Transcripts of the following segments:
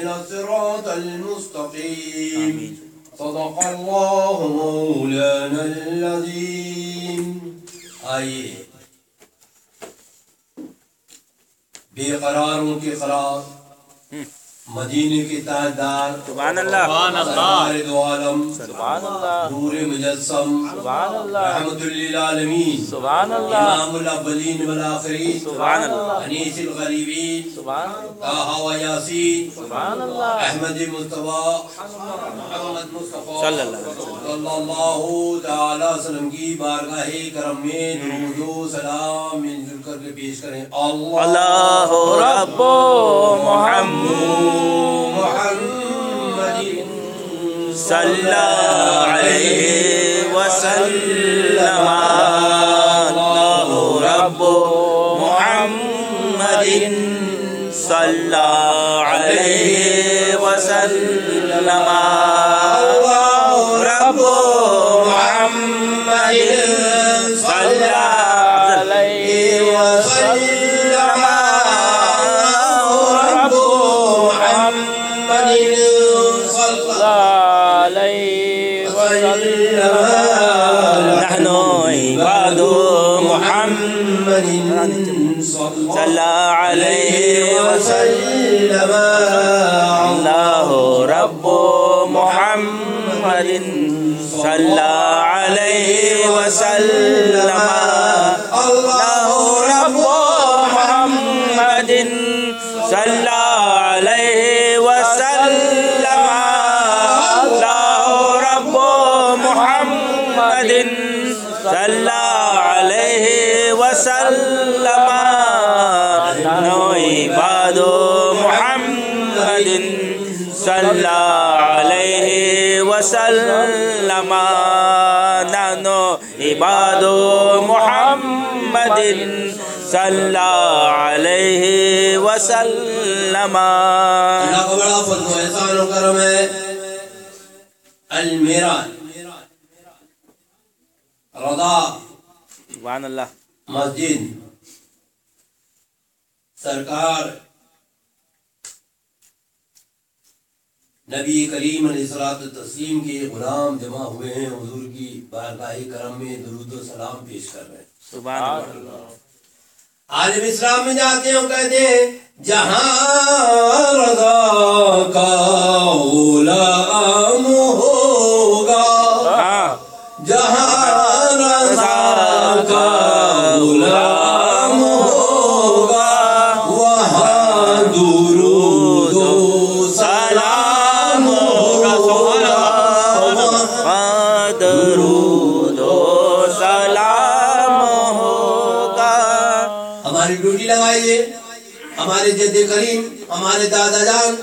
اهدنا الصراط المستقيم. صدق الله مولانا العظيم. آئیے. بے قراروں کے قرار مدینے کے تاجدار سبحان اللہ. سرکار دو عالم. سبحان اللہ. نور مجسم. سبحان اللہ. رحمت للعالمین. سبحان اللہ. امام الاولین والآخرین. سبحان اللہ. انیس الغریبین. سبحان اللہ. طه و یاسین. سبحان اللہ. احمد مصطفیٰ. محمد مصطفیٰ. صلی اللہ علیہ وسلم. صلی اللہ تعالی وسلم کی بارگاہ کرم میں درود و سلام منظور کر کے پیش کریں. اللہ اللہ رب محمد. محمد صلی علیہ وسلم. اللہ رب محمد صلی علیہ صلى عليه وسلم. الله رب محمد صلى عليه وسلم. الله رب محمد صلى عليه وسلم. الله رب محمد صلى عليه وسلم. نحن عباد محمد صلى عليه وسلم نحن عباد محمد صلى عليه وسلم. اللہ کا بڑا فضل و احسان و کرم ہے۔ المیران رضا سبحان اللہ. مسجد سرکار نبی کریم علیہ الصلوۃ تسلیم کے غلام جمع ہوئے ہیں حضور کی بارگاہ کرم میں درود و سلام پیش کر رہے ہیں۔ سبحان اللہ۔ عالم اسلام میں جاتے ہیں کہتے ہیں جہاں رضا کا غلام ہوگا ہاں۔ جہاں ہمارے جد کریم ہمارے دادا جان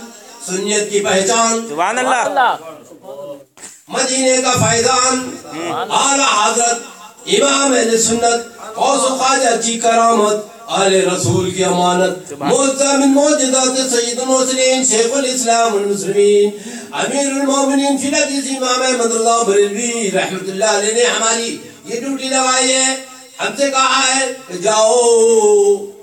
سنیت کی پہچان۔ سبحان اللہ۔ مدینے کا فیضان۔ اعلی حضرت امام اہل سنت غوث و خواجہ کی کرامت آل رسول کی امانت۔ موجزہ من موجزات سید المرسلین شیخ الاسلام المسلمین امیر المومنین فی الحدیث امام احمد اللہ بریلوی رحمت اللہ علیہ نے ہماری یہ ڈیوٹی لگائی ہے۔ ہم سے کہا ہے کہ جاؤ۔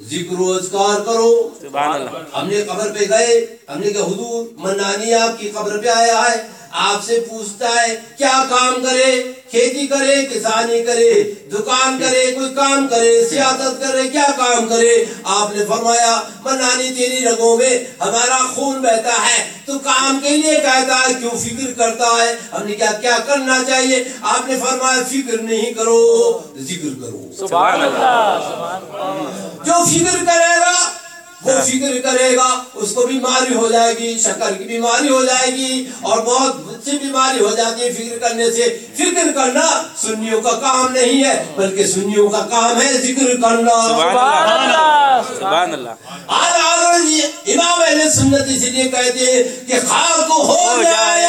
ذکر و اذکار کرو۔ سبحان اللہ۔ ہم نے قبر پہ گئے ہم نے کہا حضور منانی آپ کی قبر پہ آیا ہے۔ آپ سے پوچھتا ہے کیا کام کرے؟ کھیتی کرے کسانی کرے دکان کرے کوئی کام کرے سیاست کرے کیا کام کرے؟ آپ نے فرمایا منانی تیری رگوں میں ہمارا خون بہتا ہے۔ تو کام کے لیے کہتا ہے کیوں فکر کرتا ہے؟ ہم نے کہا کیا کرنا چاہیے؟ آپ نے فرمایا فکر نہیں کرو ذکر کرو۔ سبحان اللہ۔ جو فکر کرے گا وہ فکر کرے گا اس کو بیماری ہو جائے گی شکر کی بیماری ہو جائے گی اور بہت سی بیماری ہو جاتی ہے فکر کرنے سے۔ فکر کرنا سنیوں کا کام نہیں ہے بلکہ سنیوں کا کام ہے ذکر کرنا۔ سبحان اللہ۔ آج امام اہل سنت اس لیے کہتے ہیں کہ خاک ہو جائے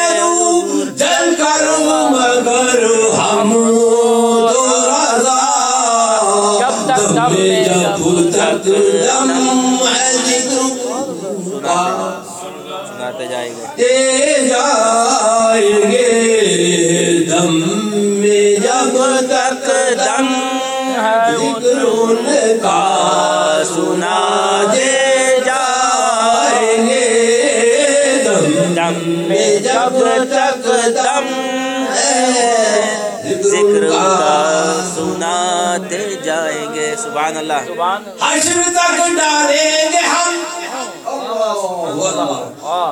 جل کر مگر ہم تو رضا سناتے جائیں گے دم میں جب تک دم کا سنا دے جائیں گے جب تک دم جائیں گے سبحان اللہ۔ حشر تک ڈالیں گے ہم۔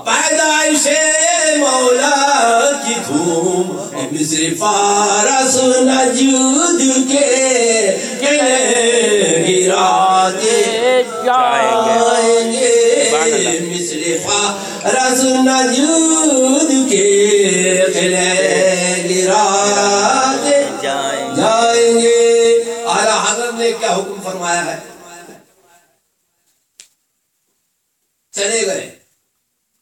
پیدائش مولا کی دھوم۔ مصر فارس نجود کے گراتے جائیں گے مصر فارس نجود کے گراتے جائیں گے کیا حکم فرمایا ہے۔ چلے گئے۔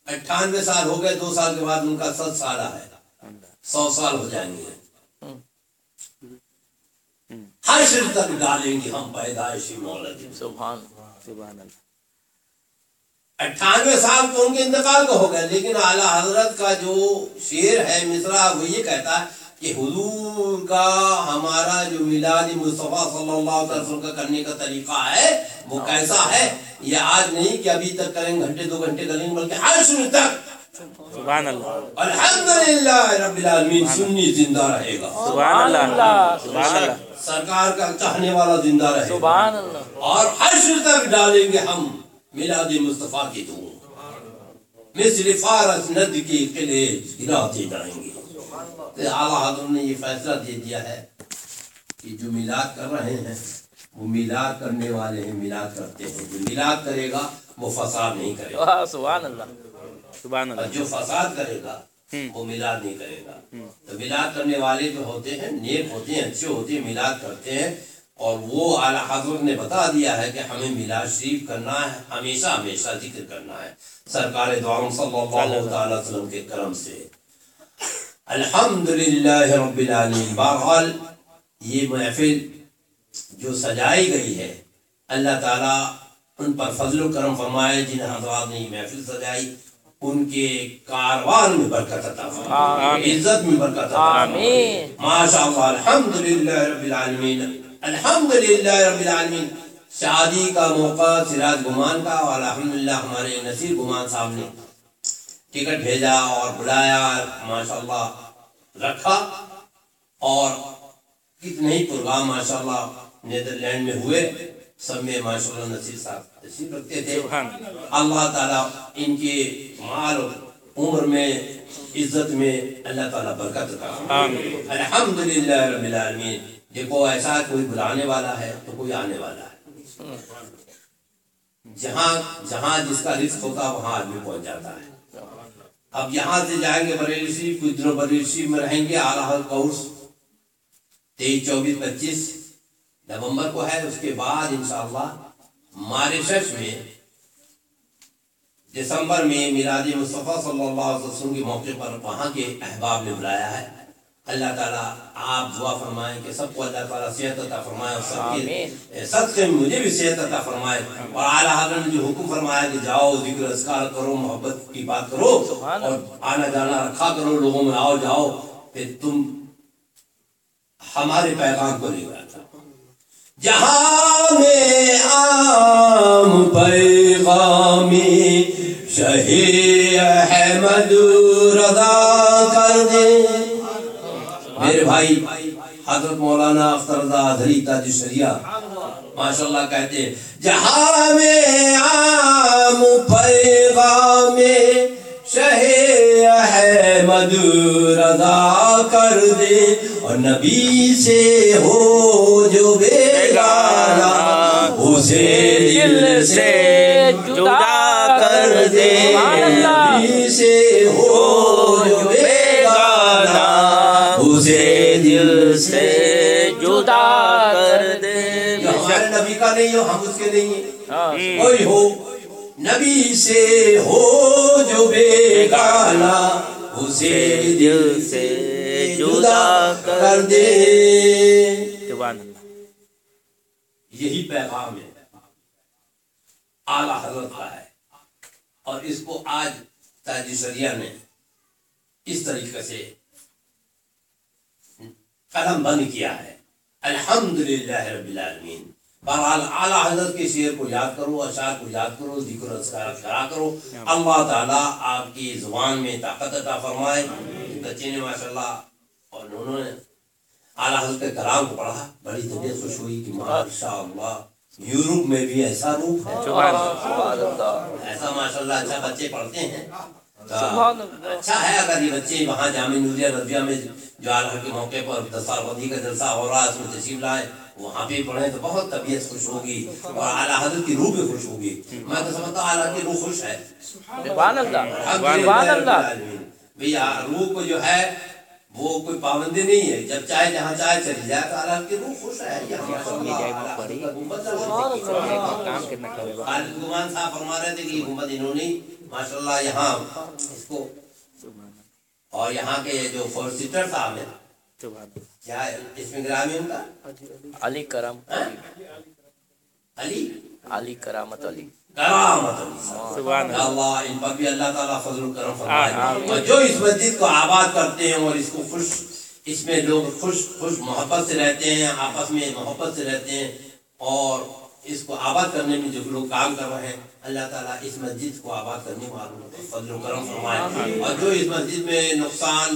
اٹھانوے سال ہو گئے دو سال کے بعد ان کا ست آئے۔ گا سو سال ہو جائیں گے۔ ہر تک ڈالیں گے ہم پیدائش اٹھانوے سال تو ان کے انتقال کو ہو گئے لیکن اعلیٰ حضرت کا جو شعر ہے مصرا وہ یہ کہتا ہے کہ حضور کا ہمارا جو میلاد مصطفیٰ صلی اللہ علیہ وسلم کا کرنے کا طریقہ ہے وہ کیسا ہے؟ یہ آج نہیں کہ ابھی تک کریں گھنٹے دو گھنٹے کریں بلکہ ہر شروع تک۔ سبحان اللہ۔ الحمدللہ رب العالمین سنی زندہ رہے گا۔ سبحان اللہ۔ سبحان اللہ۔ سرکار کا چاہنے والا زندہ رہے گا۔ سبحان اللہ۔ اور ہر شروع تک ڈالیں گے ہم میلاد مصطفیٰ کی دھوم۔ مصر فارس ند کی قلعے گراتے جائیں گے۔ وقت اعلیٰ حضر نے یہ فیصلہ دے دیا ہے کہ جو میلاد کر رہے ہیں وہ میلاد کرنے والے ہیں میلاد کرتے ہیں۔ جو میلاد کرے گا وہ فساد نہیں کرے گا۔ سبحان اللہ۔ سبحان اللہ۔ جو فساد کرے گا وہ میلاد نہیں کرے گا۔ تو میلاد کرنے والے جو ہوتے ہیں نیک ہوتے ہیں اچھے ہوتے ہیں میلاد کرتے ہیں۔ اور وہ اعلیٰ حضرت نے بتا دیا ہے کہ ہمیں میلاد شریف کرنا ہے ہمیشہ ہمیشہ ذکر کرنا ہے۔ سرکار دعالم صلی اللہ علیہ وسلم کے کرم سے۔ الحمدللہ رب العالمین۔ بہرحال یہ محفل جو سجائی گئی ہے اللہ تعالیٰ ان پر فضل و کرم فرمائے جن حضرات نے یہ محفل سجائی ان کے کاروان میں برکت عطا فرمائے عزت میں برکت عطا فرمائے۔ ماشاء اللہ الحمدللہ رب العالمین۔ الحمدللہ رب العالمین۔ شادی کا موقع سراج گمان کا اور الحمدللہ ہمارے نصیر گمان صاحب نے ٹکٹ بھیجا اور بلایا ماشاء اللہ رکھا۔ اور کتنے ہی پروگرام ماشاء اللہ نیدر لینڈ میں ہوئے سب میں ماشاء اللہ نصیر صاحب تشریف رکھتے تھے۔ اللہ۔ تعالیٰ ان کے مال عمر میں عزت میں اللہ تعالیٰ برکت رکھا الحمد للہ رب العالمین۔ دیکھو ایسا کوئی بلانے والا ہے تو کوئی آنے والا ہے۔ جہاں جہاں جس کا رزق ہوتا وہاں آدمی پہنچ جاتا ہے۔ اب یہاں سے جائیں گے بریلی شریف، کچھ دنوں بریلی شریف میں رہیں گے، اعلیٰ حضرت کورس تیئیس، چوبیس، پچیس نومبر کو ہے، اس کے بعد انشاءاللہ ماریشس میں دسمبر میں میراد مصطفیٰ صلی اللہ علیہ وسلم کے موقع پر وہاں کے احباب نے بلایا ہے۔ اللہ تعالیٰ آپ دعا فرمائیں کہ سب کو اللہ تعالیٰ صحت عطا فرمائے اور سب کے صدقے مجھے بھی صحت عطا فرمائے۔ اور اعلیٰ حضرت نے جو حکم فرمایا کہ جاؤ ذکر اذکار کرو محبت کی بات کرو اور آنا جانا رکھا کرو لوگوں میں آؤ جاؤ پھر تم ہمارے پیغام کو لے گیا تھا۔ جہاں میں عام پیغامی شہی احمد رضا کر دیں میرے بھائی، حضرت مولانا اختر رضا حضری تاج شریعہ، ماشاءاللہ کہتے ہیں، جہاں میں عام پیغام شہ احمد رضا کر دے، اور نبی سے ہو جو بے گانا اسے دل سے جدا کر دے، نبی سے ہو سے جدا کر دے۔ یہ ہمارے نبی کا نہیں ہو ہم اس کے نہیں ہیں۔ ہاں۔ کوئی ہو نبی سے ہو جو بے بیگانہ اسے دل سے جدا کر دے۔ یہی پیغام ہے۔ آلہ حضرت کا ہے۔ اور اس کو آج تاجی سریعہ نے اس طریقے سے قدم بند کیا ہے۔ الحمدللہ رب العالمین۔ بہرحال اعلیٰ حضرت کے شعر کو یاد کرو اشعار کو یاد کرو ذکر اذکار کرا کرو۔ اللہ تعالیٰ آپ کی زبان میں طاقت عطا فرمائے۔ بچے نے ماشاء اللہ اور انہوں نے اعلیٰ حضرت کے کلام کو پڑھا۔ بڑی طبیعت خوش ہوئی کہ ماشاء اللہ یورپ میں بھی ایسا روح ہے۔ ایسا ماشاء اللہ۔ اچھا بچے پڑھتے ہیں۔ اچھا ہے اگر یہ بچے وہاں جامع نوریہ رضویہ میں جو عالم کے موقع پر دستار بندی کا جلسہ ہو رہا ہے اس میں تشریف لائے وہاں بھی پڑھیں تو بہت طبیعت خوش ہوگی اور اعلیٰ حضرت کی روح بھی خوش ہوگی۔ میں تو سمجھتا ہوں اعلیٰ کی روح خوش ہے۔ سبحان اللہ۔ سبحان سبحان اللہ۔ بھیا روح کو جو ہے وہ کوئی پابندی نہیں ہے۔ جب چاہے جہاں چاہے چلی جائے تو اعلیٰ کی روح خوش ہے۔ یہاں گمان صاحب فرما رہے تھے کہ یہ گنبد انہوں نے ماشاء اللہ یہاں اس کو اور یہاں کے جو فور سیٹر صاحب ہیں کیا ہے؟ اس میں گرام ہے ان کا؟ علی کرم علی۔ علی؟ کرامت علی۔ کرامت علی سبحان اللہ۔ ان پر بھی اللہ تعالیٰ فضل و کرم۔ فرمائے۔ اور جو اس مسجد کو آباد کرتے ہیں اور اس کو خوش اس میں لوگ خوش خوش محبت سے رہتے ہیں آپس میں محبت سے رہتے ہیں اور اس کو آباد کرنے میں جو لوگ کام کر رہے ہیں اللہ تعالیٰ اس مسجد کو آباد کرنے والوں کو فضل و کرم فرمائے۔ اور جو اس مسجد میں نقصان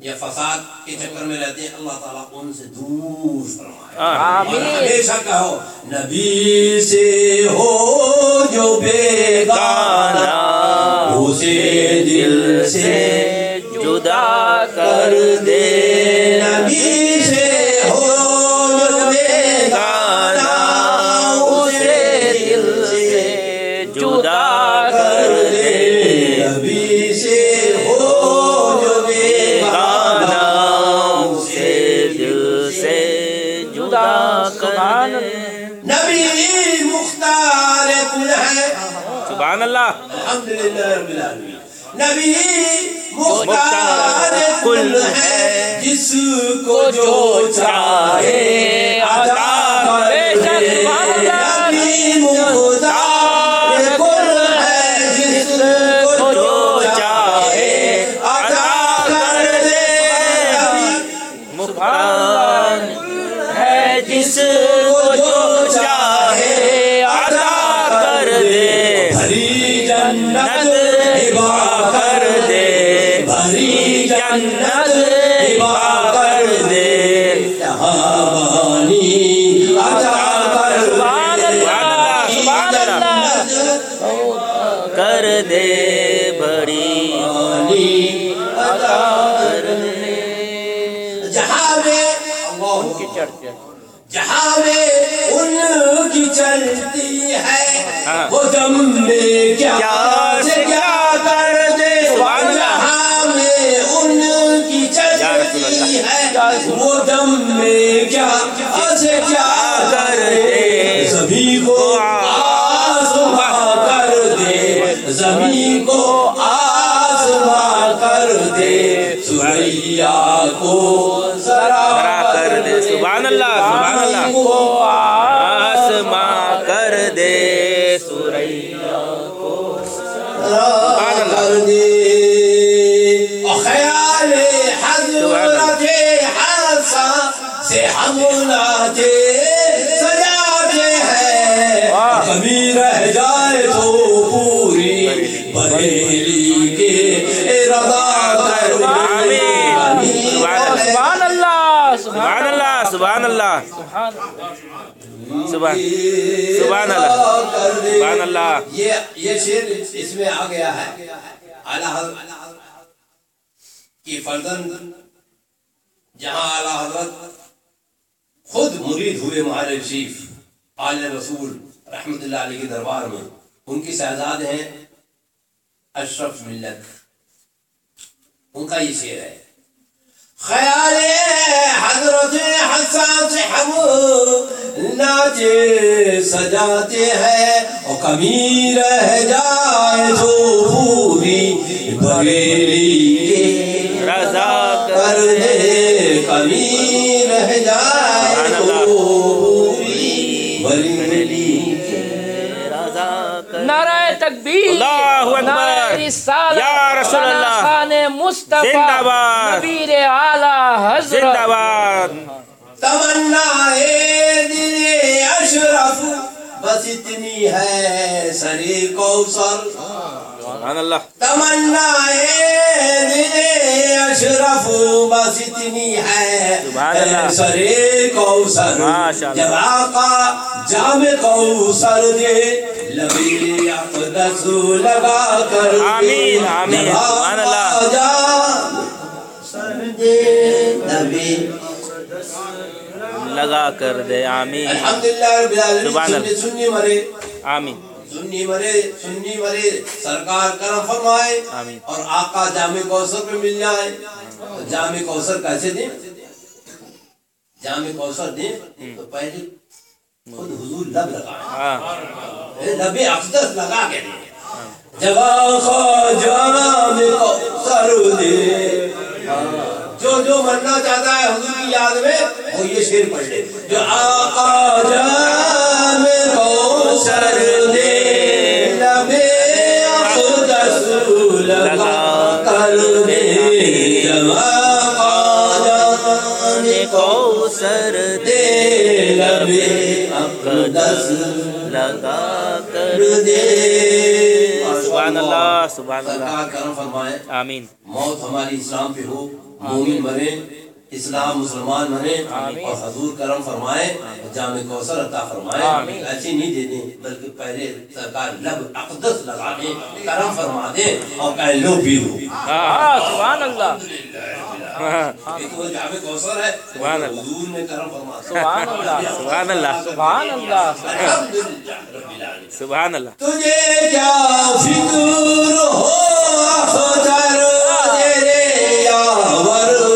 یا فساد کے چکر میں رہتے ہیں اللہ تعالیٰ ان سے دور فرمائے۔ اور ہمیشہ کہو نبی سے ہو جو بیگانہ اسے دل سے جدا کر دے۔ اللہ الحمدللہ رب العالمین۔ نبی مختار کل ہے جس کو جو چاہے عطا کیا کو آسماں کر دے سوریا کو۔ کر دے۔ خیال حضرت حسن سے ہم نہ دے سبحان. سبحان اللہ. سبحان اللہ. یہ یہ شعر اس میں آ گیا ہے. اعلیٰ حضرت کی فرزند، جہاں اعلیٰ حضرت خود مرید ہوئے مہار شریف، آل رسول، رحمت اللہ علیہ کے دربار میں. ان کی شہزاد ہیں اشرف ملت. ان کا یہ شعر ہے. خیال حضرت حسان سے ہم ناچے سجاتے ہیں اور کمی رہ جائے تو پوری بریلی کے رضا کر دے کمی رہ جائے تو پوری بریلی رضا کر نعرہ تکبیر اللہ اکبر۔ یا رسول اللہ۔ مصطفیٰ زندہ باد۔ نبیر اعلی حضرت۔ زندہ باد۔ تمنا دل اشرف بس اتنی ہے سری کوثر۔ سبحان اللہ۔ تمنا اشرف بس اتنی ہے سبحان اللہ۔ سرے کوثر۔ جب آقا جام کوثر دے لبی اقدس لگا کر آمین، آمین، سبحان اللہ۔ جام سر دے لبی لگا کر دے آمین۔ الحمدللہ رب العالمین۔ سنی مرے۔ آمین۔ سنی مرے سنی مرے۔ سرکار کرم فرمائے۔ آمین۔ اور آقا جامع کوثر پہ مل جائے۔ تو جامع کوثر کیسے دیں؟ جامع کوثر دیں۔ تو پہلے خود حضور لب لگائیں ہاں۔ لب اقدس لگا کے کوثر دے۔ جو جو مرنا چاہتا ہے حضور کی یاد میں وہ یہ شعر پڑھ لے۔ جو آقا جامع کوثر دے لب اقدس لگا کر دے۔ جب آقا جامع کوثر دے لب اقدس لگا کر دے۔ سبحان اللہ سبحان اللہ۔ سرکار کرم فرمائے۔ آمین۔ موت ہماری اسلام پہ ہو مومن بنے۔ اسلام مسلمان بنے اور حضور کرم فرمائے جامع کوثر عطا فرمائے۔ ایسی نہیں دیں بلکہ پہلے سرکار لب اقدس لگا دیں کرم فرما دیں اور کہہ لو پی لو۔ سبحان اللہ۔ یہ تو جامع کوثر ہے سبحان اللہ۔ حضور نے کرم فرما سبحان اللہ سبحان اللہ سبحان اللہ۔ سبحان اللہ۔ تجھے کیا فکر ہو اختر تیرے یاور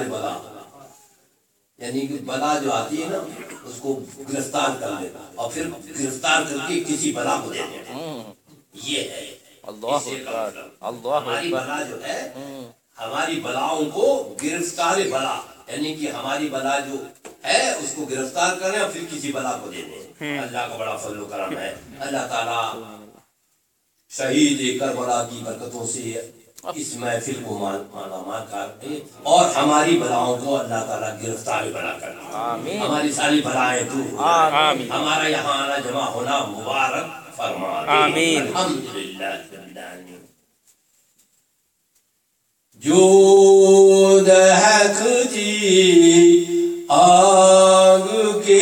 گرفتار بلا۔ یعنی کہ بلا جو آتی ہے نا اس کو گرفتار کر لیتا اور پھر گرفتار کر کے کسی بلا کو دے دیتا یہ ہے۔ اللہ۔ اللہ ہماری بلا جو ہے ہماری بلاؤں کو گرفتار بلا۔ یعنی کہ ہماری بلا جو ہے اس کو گرفتار کریں اور پھر کسی بلا کو دے دیں اللہ کا بڑا فضل و کرم ہے۔ اللہ تعالیٰ شہید کربلا کی برکتوں سے اس محفل کو مان- مالا مال کر دے اور ہماری بلاؤں کو اللہ تعالیٰ گرفتار بنا کر ہماری ساری بلائیں دور۔ آمین۔ ہمارا یہاں آنا جمع ہونا مبارک فرما آمین۔ الحمدللہ جو دہکتی آگ کے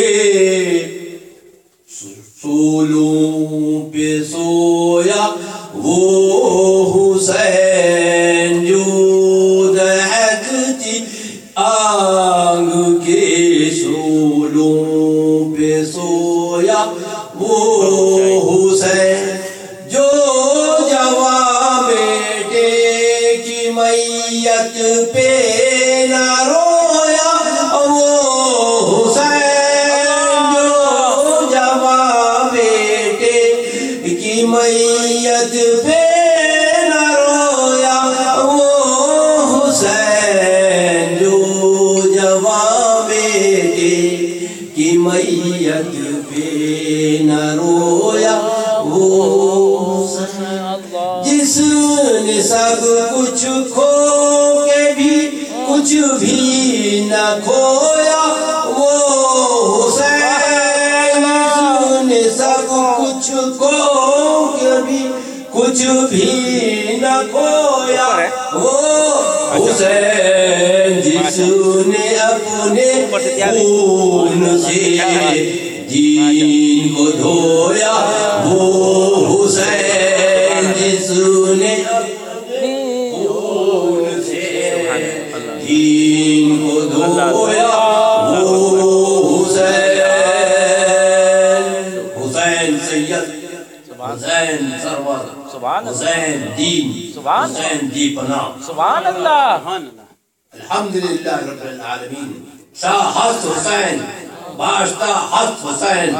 سولوں پہ سویا۔ وہ حسین جو دہکتی آگ کے سولوں پہ سویا، وہ حسین جو جوان بیٹے کی میت پہ کھویا وہ حسین نے سب کچھ کھو کے بھی کچھ بھی نہ کھویا وہ حسین جس نے اپنے خون سے دین کو دھویا وہ حسین جس نے حسین سید حسین سرور حسین دی اللہ الحمدللہ رب العالمین شاہ حس حسین باشتا حسین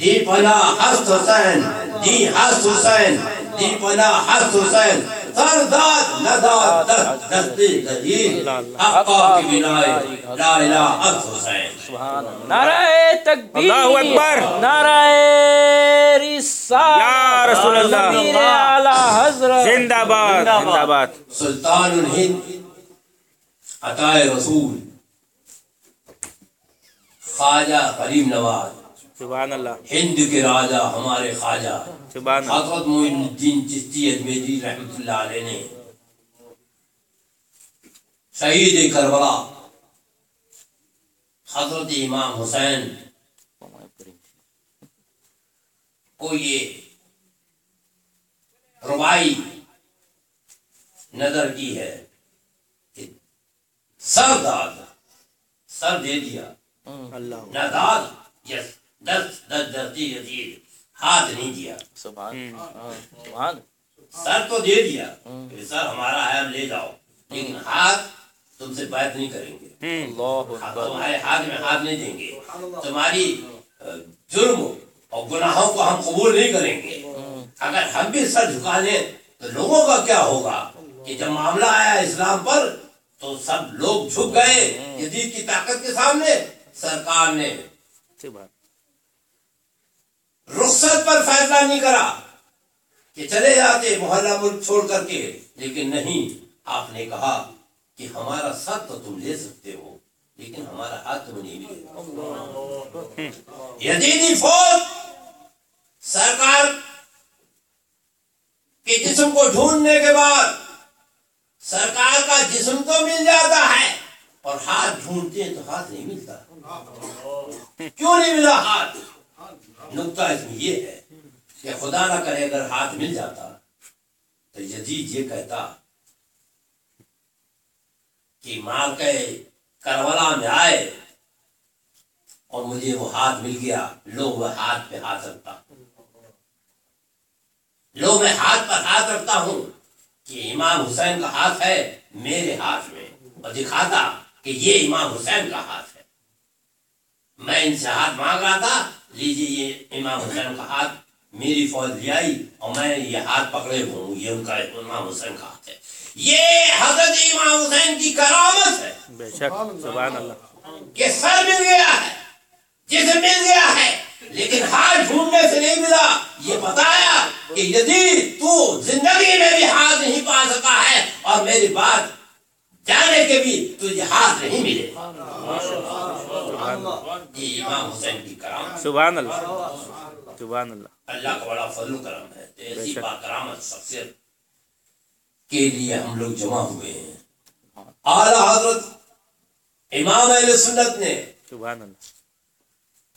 دی پناہ حسین دی حس حسین دی پناہ حسین ہر ذات نزاد حقا کی لا الہ حسین نعرہ تکبیر اللہ اکبر۔ نعرہ رسال یا رسول اللہ اعلی حضرت زندہ باد زندہ باد۔ سلطان الہند عطائے رسول خواجہ کریم نواز۔ سبحان اللہ۔ ہند کے راجہ ہمارے خواجہ۔ سبحان اللہ۔ حضرت معین الدین چستی اجمیری رحمت اللہ علیہ نے شہید کربلا حضرت امام حسین کو یہ ربائی نظر کی ہے کہ سر داد سر دے دیا۔ اللہ۔ نہ داد یس۔ دس دس دستی جدید ہاتھ نہیں دیا۔ سر تو دے دیا۔ کہ سر ہمارا ہے ہم لے جاؤ۔ لیکن ہاتھ تم سے بات نہیں کریں گے۔ ہاں، تمہارے ہاتھ میں ہاتھ نہیں دیں گے۔ تمہاری جرم اور گناہوں کو ہم قبول نہیں کریں گے۔ اگر ہم بھی سر جھکا لیں تو لوگوں کا کیا ہوگا؟ کہ جب معاملہ آیا اسلام پر تو سب لوگ جھک گئے۔ یزید کی طاقت کے سامنے سرکار نے رخصت پر فیصلہ نہیں کرا کہ چلے جاتے محلہ ملک چھوڑ کر کے۔ لیکن نہیں، آپ نے کہا کہ ہمارا ساتھ تو تم لے سکتے ہو، لیکن ہمارا ہاتھ تم نہیں ملے۔ یزیدی فوج سرکار کے جسم کو ڈھونڈنے کے بعد سرکار کا جسم تو مل جاتا ہے، اور ہاتھ ڈھونڈتے ہیں تو ہاتھ نہیں ملتا۔ کیوں نہیں ملا ہاتھ؟ نقطہ اس میں یہ ہے کہ خدا نہ کرے اگر ہاتھ مل جاتا تو یزید یہ کہتا کہ مار کے کرولا میں آئے اور مجھے وہ ہاتھ مل گیا لو میں ہاتھ پہ ہاتھ رکھتا۔ لو میں ہاتھ پر ہاتھ رکھتا ہوں کہ امام حسین کا ہاتھ ہے میرے ہاتھ میں۔ اور دکھاتا کہ یہ امام حسین کا ہاتھ ہے۔ میں ان سے ہاتھ مانگ رہا تھا لیجیے یہ امام حسین کا ہاتھ میری فوج لے آئی اور میں یہ ہاتھ پکڑے ہوں یہ ان کا امام حسین کا ہاتھ ہے۔ یہ حضرت امام حسین کی کرامت ہے۔ بے شک سبحان اللہ۔ کہ سر مل گیا ہے جسے مل گیا ہے لیکن ہاتھ ڈھونڈنے سے نہیں ملا۔ یہ بتایا کہ یدی تو زندگی میں بھی ہاتھ نہیں پا سکا ہے اور میری بات جانے کے بھی تجھے ہاتھ نہیں ملے۔ یہ امام حسین کی کرام سبحان اللہ۔ سبحان اللہ۔ اللہ کا بڑا فضل کرم ہے۔ ایسی با کرامت شخصیت کے لیے ہم لوگ جمع ہوئے ہیں۔ اعلی حضرت امام اہل سنت نے سبحان اللہ۔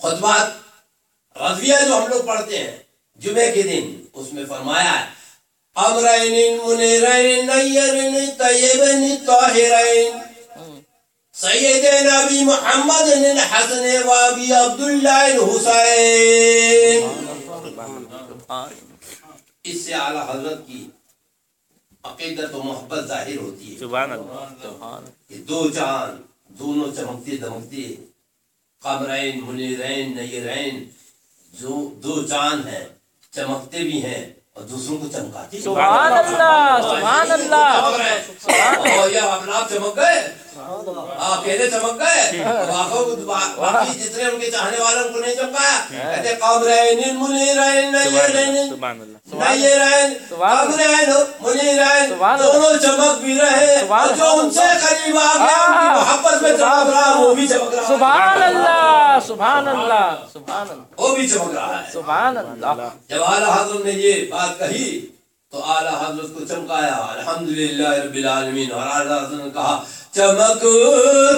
خطبات رضویہ جو ہم لوگ پڑھتے ہیں جمعہ کے دن اس میں فرمایا ہے امرین منیرین نیرین طیبین طاہرین سیدین ابی محمد الحسن و ابی عبداللہ الحسین اس سے اعلی حضرت کی عقیدت و محبت ظاہر ہوتی ہے۔ سبحان اللہ۔ دو جان دونوں چمکتے دمکتے قبرین منیرین نیرین جو دو جان ہیں چمکتے بھی ہیں۔ اور دوسروں کو چمکاتی سبحان اللہ سبحان اللہ۔ اور یہ ہم نام چمک گئے۔ ہاں پہلے چمکا ہے باقی جتنے ان کے چاہنے والوں کو نہیں چمکایا کہتے قوم رہن منی رہن نہ یہ رہن نہ رہن قوم رہن منی رہن دونوں چمک بھی رہے اور جو ان سے قریب آ گیا ان کی محبت میں چمک رہا وہ بھی چمک رہا سبحان اللہ سبحان اللہ سبحان اللہ وہ بھی چمک رہا ہے سبحان اللہ جب آلہ حضرت نے یہ بات کہی تو آلہ حضرت کو چمکایا الحمدللہ رب العالمین اور آلہ حضرت نے کہا چمک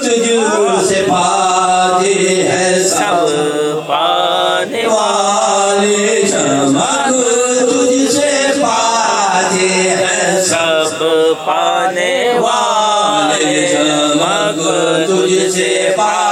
تجھ سے پاتے ہے سب۔ پانے والے چمک تجھ سے پاتے ہے سب۔ پانے والے چمک تجھ سے پاتے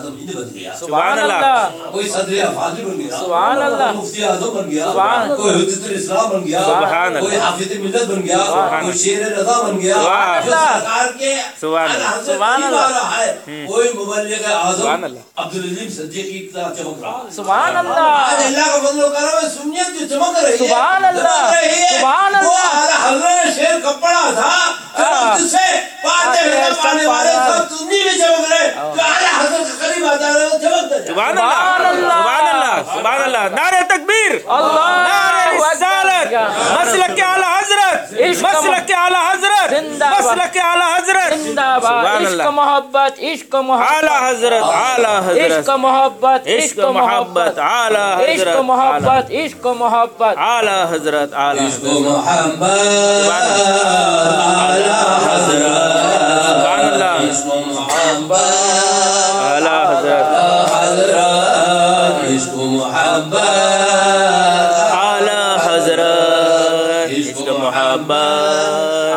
اعظم ہی بن گیا سبحان اللہ کوئی صدر افاضل بن گیا سبحان اللہ مفتی اعظم بن گیا سبحان کوئی حجت الاسلام بن گیا سبحان اللہ کوئی حافظ ملت بن گیا سبحان کوئی شیر رضا بن گیا سبحان جو اللہ سرکار کے سبحان اللہ سبحان اللہ ہے کوئی مبلغ سبحان اعظم اللہ عبدالعظیم صدیقی کی طرح چمک رہا سبحان آج اللہ اللہ کا فضل و کرم ہے سنیت جو چمک رہی ہے سبحان اللہ، سبحان وہ اللہ۔ اعلیٰ حضرت شیر کپڑا تھا ہاں۔ جس سے پاتے سب پانے والے سب سنی بھی چمک رہے جو اعلیٰ حضرت کے قریب آتا ہے وہ چمکتا جائے سبحان اللہ۔ سبحان اللہ سبحان اللہ. نعرہ تکبیر. اللہ نعرہ مسلک کے اعلی حضرت عشق مسلک کے اعلی حضرت۔ مسلک کے اعلی حضرت۔ زندہ باد عشق محبت عشق اعلی محبت۔ حضرت اعلی عشق حضرت۔ محبت عشق محبت اعلی عشق حضرت محبت عشق محبت۔ اعلی حضرت اعلی عشق و محبت اعلیٰ حضرت۔ سبحان اللہ۔ عشق محبت اعلی حضرت۔ حضرت۔ عشق محبت اعلی عشق محبت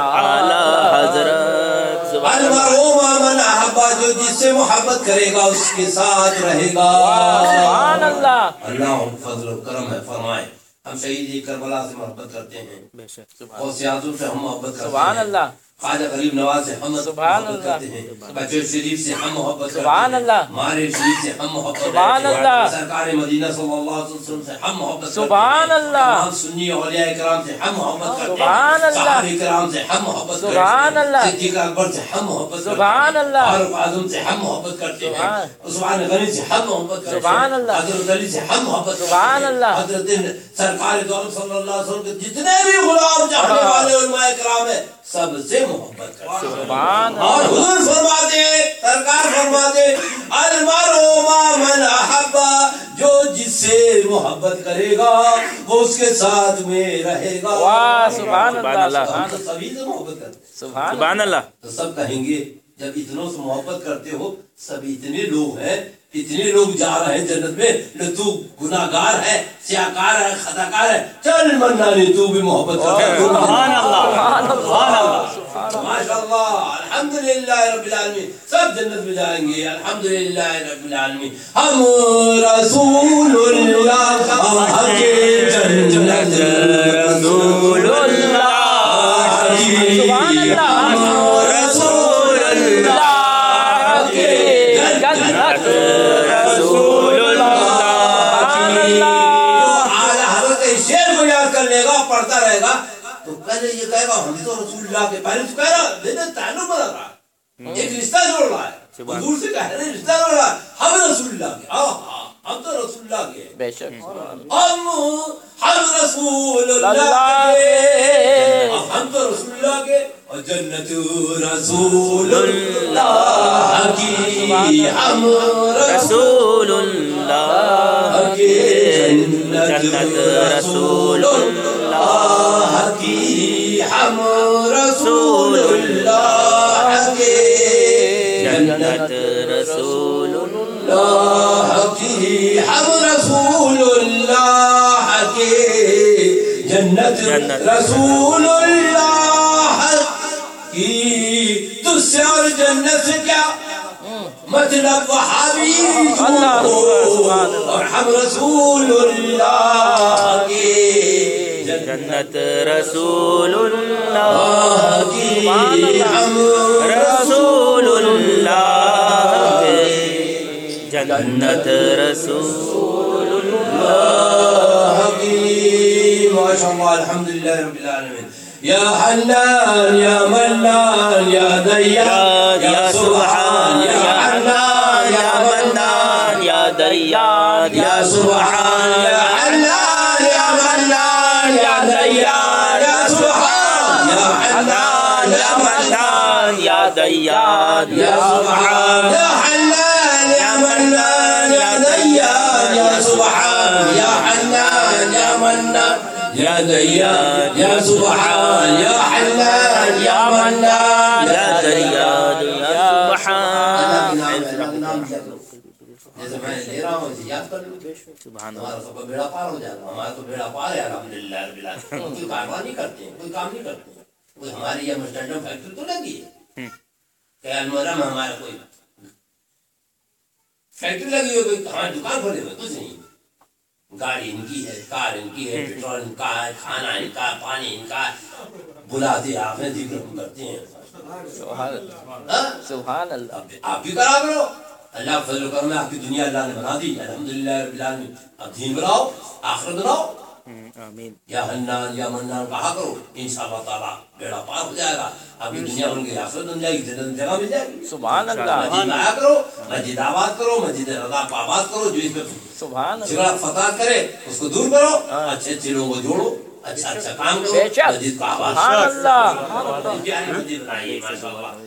اعلی حضرت اللہ المرحوم من احبا جو جس سے محبت کرے گا اس کے ساتھ رہے گا۔ سبحان اللہ۔ اللہ ہم فضل و کرم ہے فرمائے۔ ہم شہید کربلا سے محبت کرتے ہیں۔ بے شک سبحان سیاضوں سے ہم محبت کرتے ہیں۔ سبحان اللہ۔ خواجہ غریب نواز سے ہم محبت۔ کرتے ہیں بچے شریف سے ہم محبت کرتے ہیں سبحان اللہ۔ مارے شریف سے ہم محبت سبحان کرتے ہیں اللہ۔ سرکار مدینہ صلی اللہ علیہ وسلم سے ہم محبت کرتے ہیں سبحان اللہ۔ تمام سنی اولیاء کرام سے ہم محبت کرتے ہیں سبحان اللہ۔ صحابہ کرام سے ہم محبت کرتے ہیں سبحان اللہ۔ صدیق اکبر سے ہم محبت کرتے ہیں سبحان اللہ۔ فاروق اعظم سے ہم محبت کرتے ہیں۔ عثمان غنی سے ہم محبت کرتے ہیں سبحان اللہ۔ حضرت علی سے ہم محبت کرتے ہیں سبحان اللہ۔ حضرت سرکار دو عالم صلی اللہ علیہ وسلم کے جتنے بھی غلام چاہنے والے علماء کرام ہیں سب سے محبت کرتے سبحان اور حضور فرماتے ہیں سرکار فرماتے ہیں المرء ما من احبا جو جس سے محبت کرے گا وہ اس کے ساتھ میں رہے گا۔ واہ سبحان اللہ۔ ہم سبحان تو سبھی سے محبت کرتے سبحان اللہ۔ تو سب کہیں گے جب اتنوں سے محبت کرتے ہو سب اتنے لوگ ہیں اتنے لوگ جا رہے ہیں جنت میں لے تو گناہگار ہے سیاکار ہے خطاکار ہے چل منانی تو بھی محبت ہے۔ سبحان اللہ۔ سبحان اللہ۔ الحمدللہ رب العالمین۔ سب جنت میں جائیں گے۔ الحمدللہ رب العالمین۔ ہم رسول اللہ ہم جنت۔ رسول اللہ۔ سبحان اللہ۔ پہلے یہ گا ہم تو رسول اللہ کے پہلے تو کہہ رہا لیکن تعلق بنا رہا۔ ہے ایک رشتہ جوڑ رہا ہے۔ حضور سے کہہ رہے رشتہ جوڑ رہا ہے۔ ہم رسول اللہ کے ہاں ہم تو رسول اللہ کے۔ بے شک۔ ہم ہم رسول اللہ کے۔ کے۔ ہم تو رسول اللہ کے۔ اور جنت رسول اللہ کی۔ ہم رسول اللہ کی۔ جنت رسول اللہ ہم رسول اللہ کے جنت رسول اللہ کی ہم رسول اللہ کے جنت رسول اللہ کی تجھ سے اور جنت سے کیا مطلب ہو اللہ۔ اور ہم رسول اللہ کے جنت رسول اللہ کی رسول اللہ جنت رسول ما الحمد لله رب العالمين يا حنان يا منان يا ديان يا سبحان يا حنان يا منان يا ديان يا سبحان يا یا يا سبحان يا حنان يا منان یا ديان يا سبحان يا حنان يا منان، يا ديان میں لے رہا ہوں اسے یاد کر لوں سبحان ہمارا سب کا بیڑا پار ہو جائے گا ہمارا تو بیڑا پار ہے الحمدللہ رب العالمین کوئی کارواں نہیں کرتے ہیں کوئی کام نہیں کرتے ہیں کوئی ہماری یہ مسٹنڈم فیکٹری تو لگی ہے کہ المرم ہمارا کوئی فیکٹری لگی ہوئی کوئی دکان کھولے ہوئے کچھ نہیں گاڑی ان کی ہے کار ان کی ہے پیٹرول ان کا ہے کھانا ان کا پانی ان کا بلاتے آپ ہیں ذکر کرتے ہیں سبحان اللہ۔ ہاں؟ سبحان اللہ اب آپ بھی کرا کرو۔ اللہ فضل کرم ہے آپ کی دنیا اللہ نے بنا دی الحمدللہ رب العالمین۔ اب دین بناؤ آخرت بناؤ۔ آمین۔ یا حنان یا منان کہا کرو۔ انشاءاللہ تعالی بیڑا پار ہو جائے گا۔ آپ کی دنیا بن گئی آخرت بن جائے گی جنت جگہ مل جائے گی۔ سبحان اللہ۔ مسجد آیا کرو مسجد آباد کرو مسجد رضا آباد کرو جو اس میں سبحان اللہ۔ جھگڑا فساد کرے اس کو دور کرو اچھے اچھے لوگوں کو جوڑو۔ اچھا اچھا کام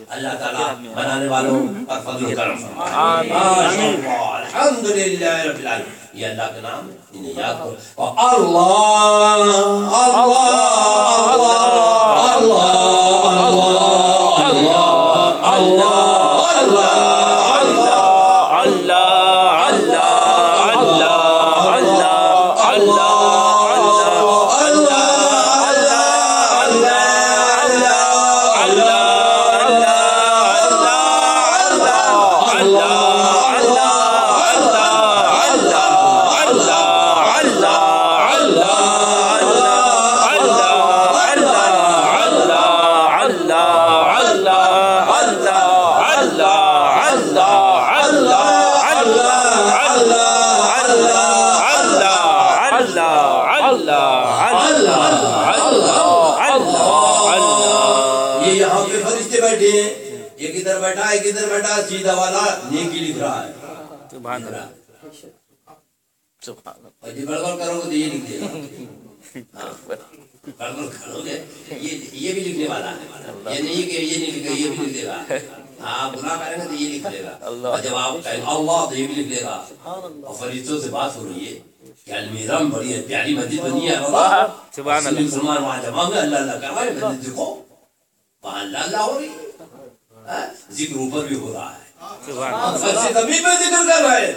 اللہ تعالیٰ بنانے اللہ کا نام اللہ اللہ اللہ سیدھا والا نیکی لکھ رہا ہے۔ سبحان اللہ سبحان اللہ۔ جی گڑبڑ کرو گے تو یہ لکھ دے۔ گا گڑبڑ کرو گے یہ بھی لکھنے والا ہے۔ یہ نہیں کہ یہ نہیں لکھے یہ بھی لکھ دے گا۔ ہاں گناہ کریں گے تو یہ لکھ دے گا۔ اور جب آپ کہیں اللہ تو یہ بھی لکھ دے گا۔ اور فرشتوں سے بات ہو رہی ہے کہ المیرا میں بڑی ہے پیاری مسجد بنی ہے۔ اللہ سبحان اللہ۔ مسلمان وہاں جمع ہوئے اللہ اللہ کروائے مسجد دیکھو وہاں اللہ اللہ ہو رہی؟ ذکر اوپر بھی ہو رہا ہے۔ ذکر کر رہے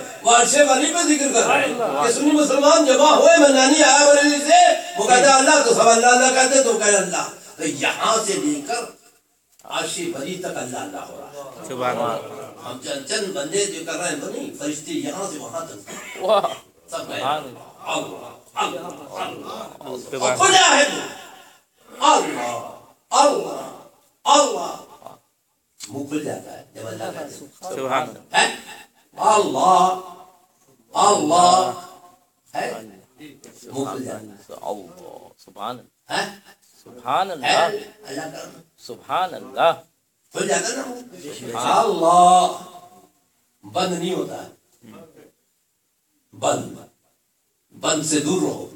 ذکر کر رہے کہ سنی مسلمان جمع ہوئے منانی آیا بریلی سے وہ ہیں اللہ تو سب اللہ اللہ کہتے تو اللہ۔ تو یہاں سے لے کر عرش بنی تک اللہ اللہ ہو رہا ہے۔ سبحان اللہ۔ ہم چند چند بندے جو کر رہے ہیں تو نہیں فرشتے یہاں سے وہاں تک۔ سب اللہ۔ اللہ خدا ہے اللہ اللہ اللہ۔ منہ کھل جاتا ہے۔ جب اللہ کہتے ہیں سبحان اللہ۔ اللہ۔ اللہ ہے؟ منہ کھل جاتا اللہ سبحان اللہ۔ سبحان اللہ۔ سبحان اللہ۔ کھل جاتا نا؟ اللہ۔ بند نہیں ہوتا۔ ہے بند۔ بند سے دور رہو۔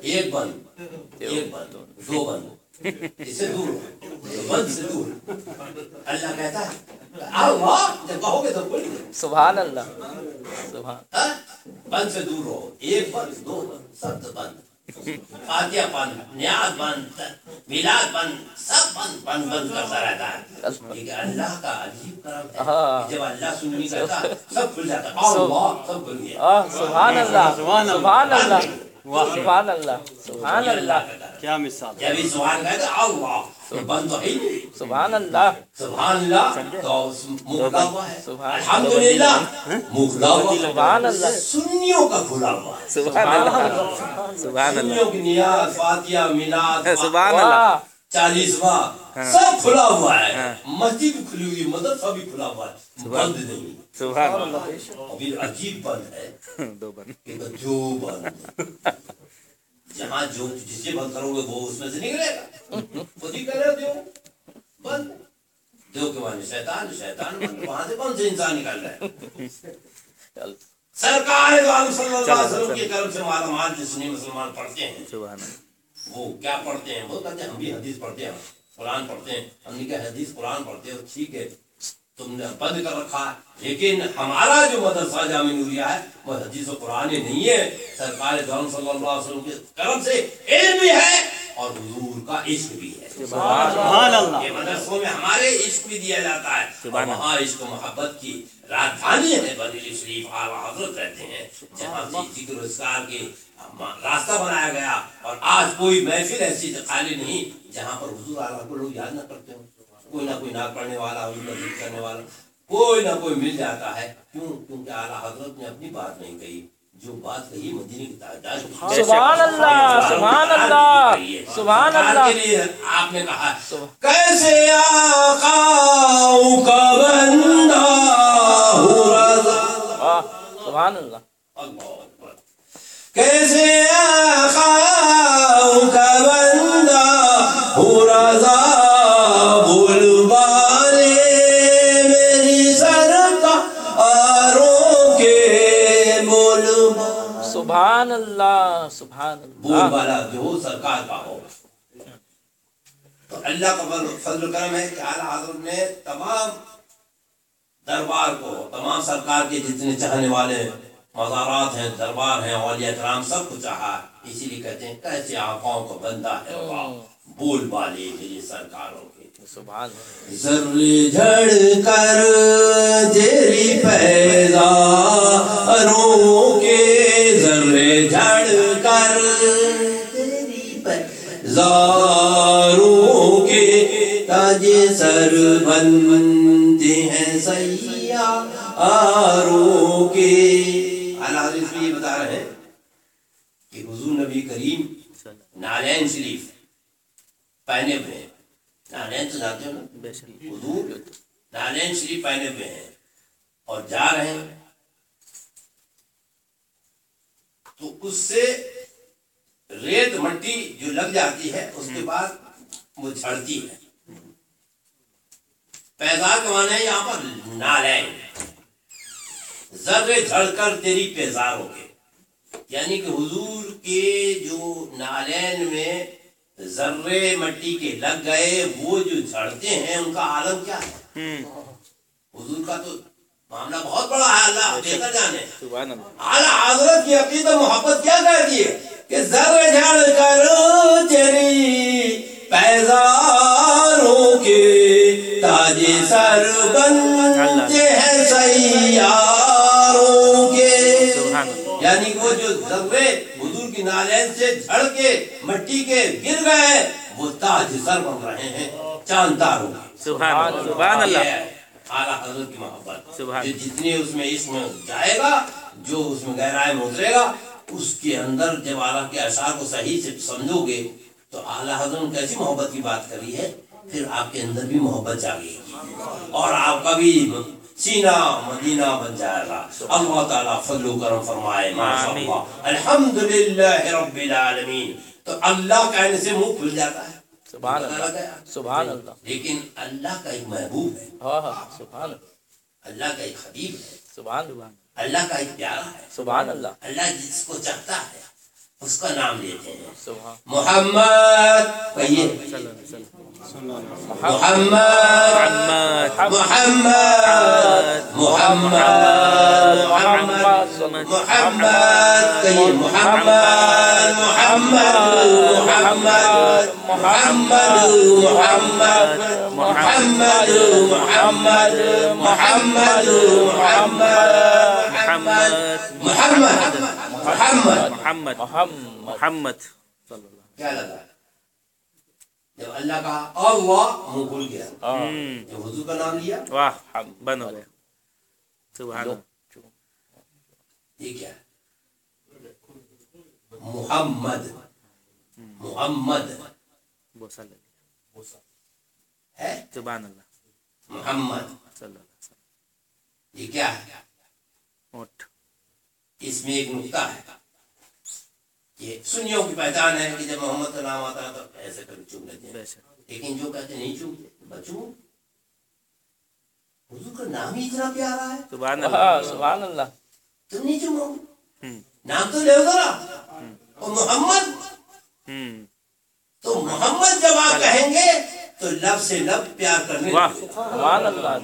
ایک بند ایک بند دو بند۔ اس سے دور بند سے دور اللہ کہتا ہے اللہ جب کہو گے تو بولیے۔ سبحان اللہ۔ سبحان۔ ہاں؟ بند سے دور رہو ایک بند دو بند سب بند۔ فاتحہ بند نیاز بند میلاد بند سب بند بند بند کرتا رہتا ہے۔ لیکن اللہ کا عجیب کرم ہے۔ ہاں۔ جب اللہ سننی کرتا سب کھل جاتا۔ ہے اللہ سب کھل گیا سبحان اللہ۔ سبحان اللہ۔ سبحان اللہ سبحان اللہ کیا مثال. جب یہ سبحان کہتے ہیں اللہ. تو بند تو ہے سبحان اللہ سبحان اللہ تو منہ کھلا ہوا ہے. سبحان الحمدللہ. منہ کھلا ہوا ہے. سبحان اللہ سنیوں کا کھلا ہوا ہے. سبحان اللہ سبحان اللہ سنیوں کی نیاز فاتحہ میلاد سبحان اللہ واہ. چالیسواں. سب کھلا ہوا ہے. مسجد بھی کھلی ہوئی مدرسہ بھی کھلا ہوا ہے. بند نہیں. سبحان اللہ۔ ابھی عجیب بند ہے دو بن کہ جو بند۔ جہاں جو جسے بند کرو گے وہ اس میں سے نکلے گا۔ خود ہی کرے جو بند۔ جو کہ وہاں شیطان شیطان بند۔ وہاں سے کون سے انسان نکل رہا ہے۔ چل۔ سرکار دو عالم صلی اللہ علیہ وسلم کے کرم سے مالا مال جسنی مسلمان پڑھتے ہیں۔ سبحان اللہ۔ وہ کیا پڑھتے ہیں؟ وہ کہتے ہیں ہم بھی حدیث پڑھتے ہیں قرآن پڑھتے ہیں۔ ہم نے کہا حدیث قرآن پڑھتے ہیں ٹھیک ہے۔ تم نے بند کر رکھا ہے۔ لیکن ہمارا جو مدرسہ جامع نوریہ ہے وہ حدیث و قرآن نہیں ہے۔ سرکار دون صلی اللہ علیہ وسلم کے کرم سے علم بھی ہے اور حضور کا عشق بھی ہے۔ سبحان اللہ۔ یہ مدرسوں میں ہمارے عشق بھی دیا جاتا ہے۔ اور۔ وہاں عشق و محبت کی راجدھانی ہے۔ بریلی شریف اعلیٰ حضرت رہتے ہیں۔ جہاں ذکر و اذکار کے راستہ بنایا گیا۔ اور آج کوئی محفل ایسی خالی نہیں جہاں پر حضور اعلیٰ کو لوگ یاد نہ کرتے ہوں۔ کوئی نہ کوئی نعت پڑھنے والا حضور کا ذکر کرنے والا۔ کوئی نہ کوئی مل جاتا ہے۔ کیوں؟ کیونکہ اعلیٰ حضرت نے اپنی بات نہیں کہی۔ جو بات کہی مدینے کی کی سبحان اللہ سبحان اللہ سبحان اللہ۔ کے لیے آپ نے کہا کیسے آقاؤں کا بندہ ہوں رضا؟ سبحان اللہ۔ اللہ کیسے آقاؤں کا بندہ سبحان اللہ سبحان اللہ۔ بول والا جو ہو سرکار کا ہو۔ تو اللہ کا فضل- کرم ہے کہ اعلیٰ حضرت نے تمام دربار کو، تمام سرکار کے جتنے چاہنے والے مزارات ہیں، دربار ہیں، اولیاء کرام سب کو چاہا۔ اسی لیے کہتے ہیں، کیسے آنکھوں کو بندہ ہے بول والے میری سرکاروں کے۔ سبحان ذرے جھڑ کر تیری پیداروں کے ذرے جھڑ کر تیری پیداروں کے تاج سر بنتے ہیں سیاروں کے اللہ حضرت یہ بتا رہے ہیں کہ حضور نبی کریم نالین شریف پہنے ہوئے ہیں۔ نالین تو جانتے ہو نا؟ حضور نالین شریف پہنے ہوئے ہیں اور جا رہے ہیں۔ تو اس سے ریت مٹی جو لگ جاتی ہے اس کے بعد وہ جھڑتی ہے۔ پیزار کمانا ہے یہاں پر نالین ذرے جھڑ کر تیری پیزاروں کے یعنی کہ حضور کے جو نالین میں ذرے مٹی کے لگ گئے وہ جو جھڑتے ہیں ان کا عالم کیا ہے؟ حضور کا تو معاملہ بہت بڑا ہے اللہ بہتر جانے۔ اعلیٰ حضرت کی عقیدت محبت کیا کہتی ہے؟ کہ ذرے جھڑ کر تیری پیزاروں کے تاج سر بنتے ہیں سیاروں کے۔ یعنی وہ جو ذرے نالین سے جھڑ کے مٹی کے گر گئے وہ تاج سر بن رہے ہیں چاند تاروں کے سبحان اللہ سبحان اللہ۔ اعلیٰ حضرت کی محبت۔ سبحان جو جتنی اس میں اس میں جائے گا جو اس میں گہرائی میں اترے گا اس کے اندر جب اعلیٰ کے اشعار کو صحیح سے سمجھو گے تو اعلیٰ حضرت کیسی محبت کی بات کری ہے؟ پھر آپ کے اندر بھی محبت جاگے گی۔ اور آپ کا بھی سینہ مدینہ بن جائے گا اللہ تعالیٰ فضل و کرم فرمائے الحمدللہ رب العالمین۔ تو اللہ کہنے سے منہ کھل جاتا ہے۔ سبحان اللہ؟ سبحان اللہ۔ لیکن اللہ کا ایک محبوب ہے۔ ہاں ہاں سبحان اللہ۔ اللہ کا ایک حبیب ہے۔ سبحان اللہ۔ اللہ کا ایک پیارا ہے۔ سبحان اللہ۔ اللہ جس کو چاہتا ہے اس کا نام لیتے ہیں۔ محمد کہیے۔ محمد محمد محمد. محمد محمد. کہیے محمد محمد. محمد محمد محمد محمد محمد محمد محمد محمد محمد محمد محمد محمد کیا لگا جب اللہ کا اللہ منہ کھل گیا۔ جب حضور کا نام لیا واہ بن ہو گیا سبحان یہ کیا محمد۔ محمد۔ بوسا لے لیا۔ ہے؟ سبحان اللہ۔ محمد۔ صلی اللہ علیہ وسلم۔ یہ کیا ہے؟ اس میں ایک نقطہ ہے۔ یہ سنیوں کی پہچان ہے کہ جب محمد کا نام آتا ہے تو ایسے کبھی چوم لیتے ہیں۔ لیکن جو کہتے ہیں نہیں چومتے بچوں حضور کا نام ہی اتنا پیارا ہے۔ سبحان ہاں اللہ سبحان اللہ۔ تم نہیں چومو؟ نام تو لے ذرا۔ اور محمد؟ ہم، تو محمد جب آپ کہیں گے تو لب سے لب پیار کرنے سبحان اللہ۔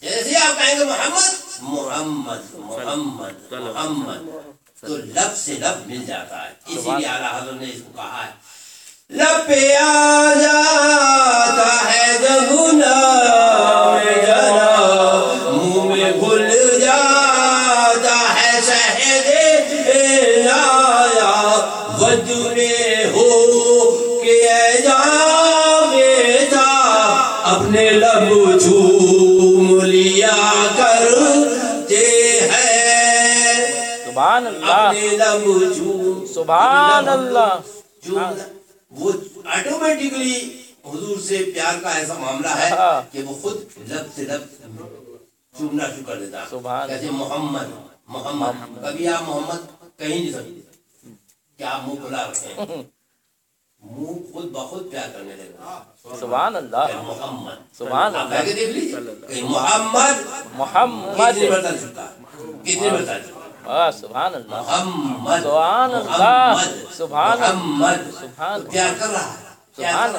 جیسے آپ کہیں گے محمد محمد محمد محمد۔ تو لب سے لب مل جاتا ہے۔ اسی لیے اعلیٰ حضرت نے اس کو کہا ہے لب پہ آ جاتا ہے جب نام جنا اللہ۔ سبحان اللہ جو وہ آٹومیٹکلی حضور سے پیار کا ایسا معاملہ ہے ہاں۔ کہ وہ خود لب سے لب چومنا شروع کر دیتا۔ کہتے محمد محمد۔ کبھی آپ محمد کہیں نہیں سکتے۔ کیا آپ منہ کھلا رکھیں منہ خود بخود پیار کرنے لگے۔ گا سبحان اللہ کہ محمد۔ سبحان اللہ۔ دیکھ لیجیے کہ محمد محمد۔ کتنے مرتبہ چکا کتنے مرتبہ چکا سبحان اللہ۔ محمد سبحان اللہ سبحان اللہ محمد۔ سبحان پیار کر رہا ہے؟ سبحان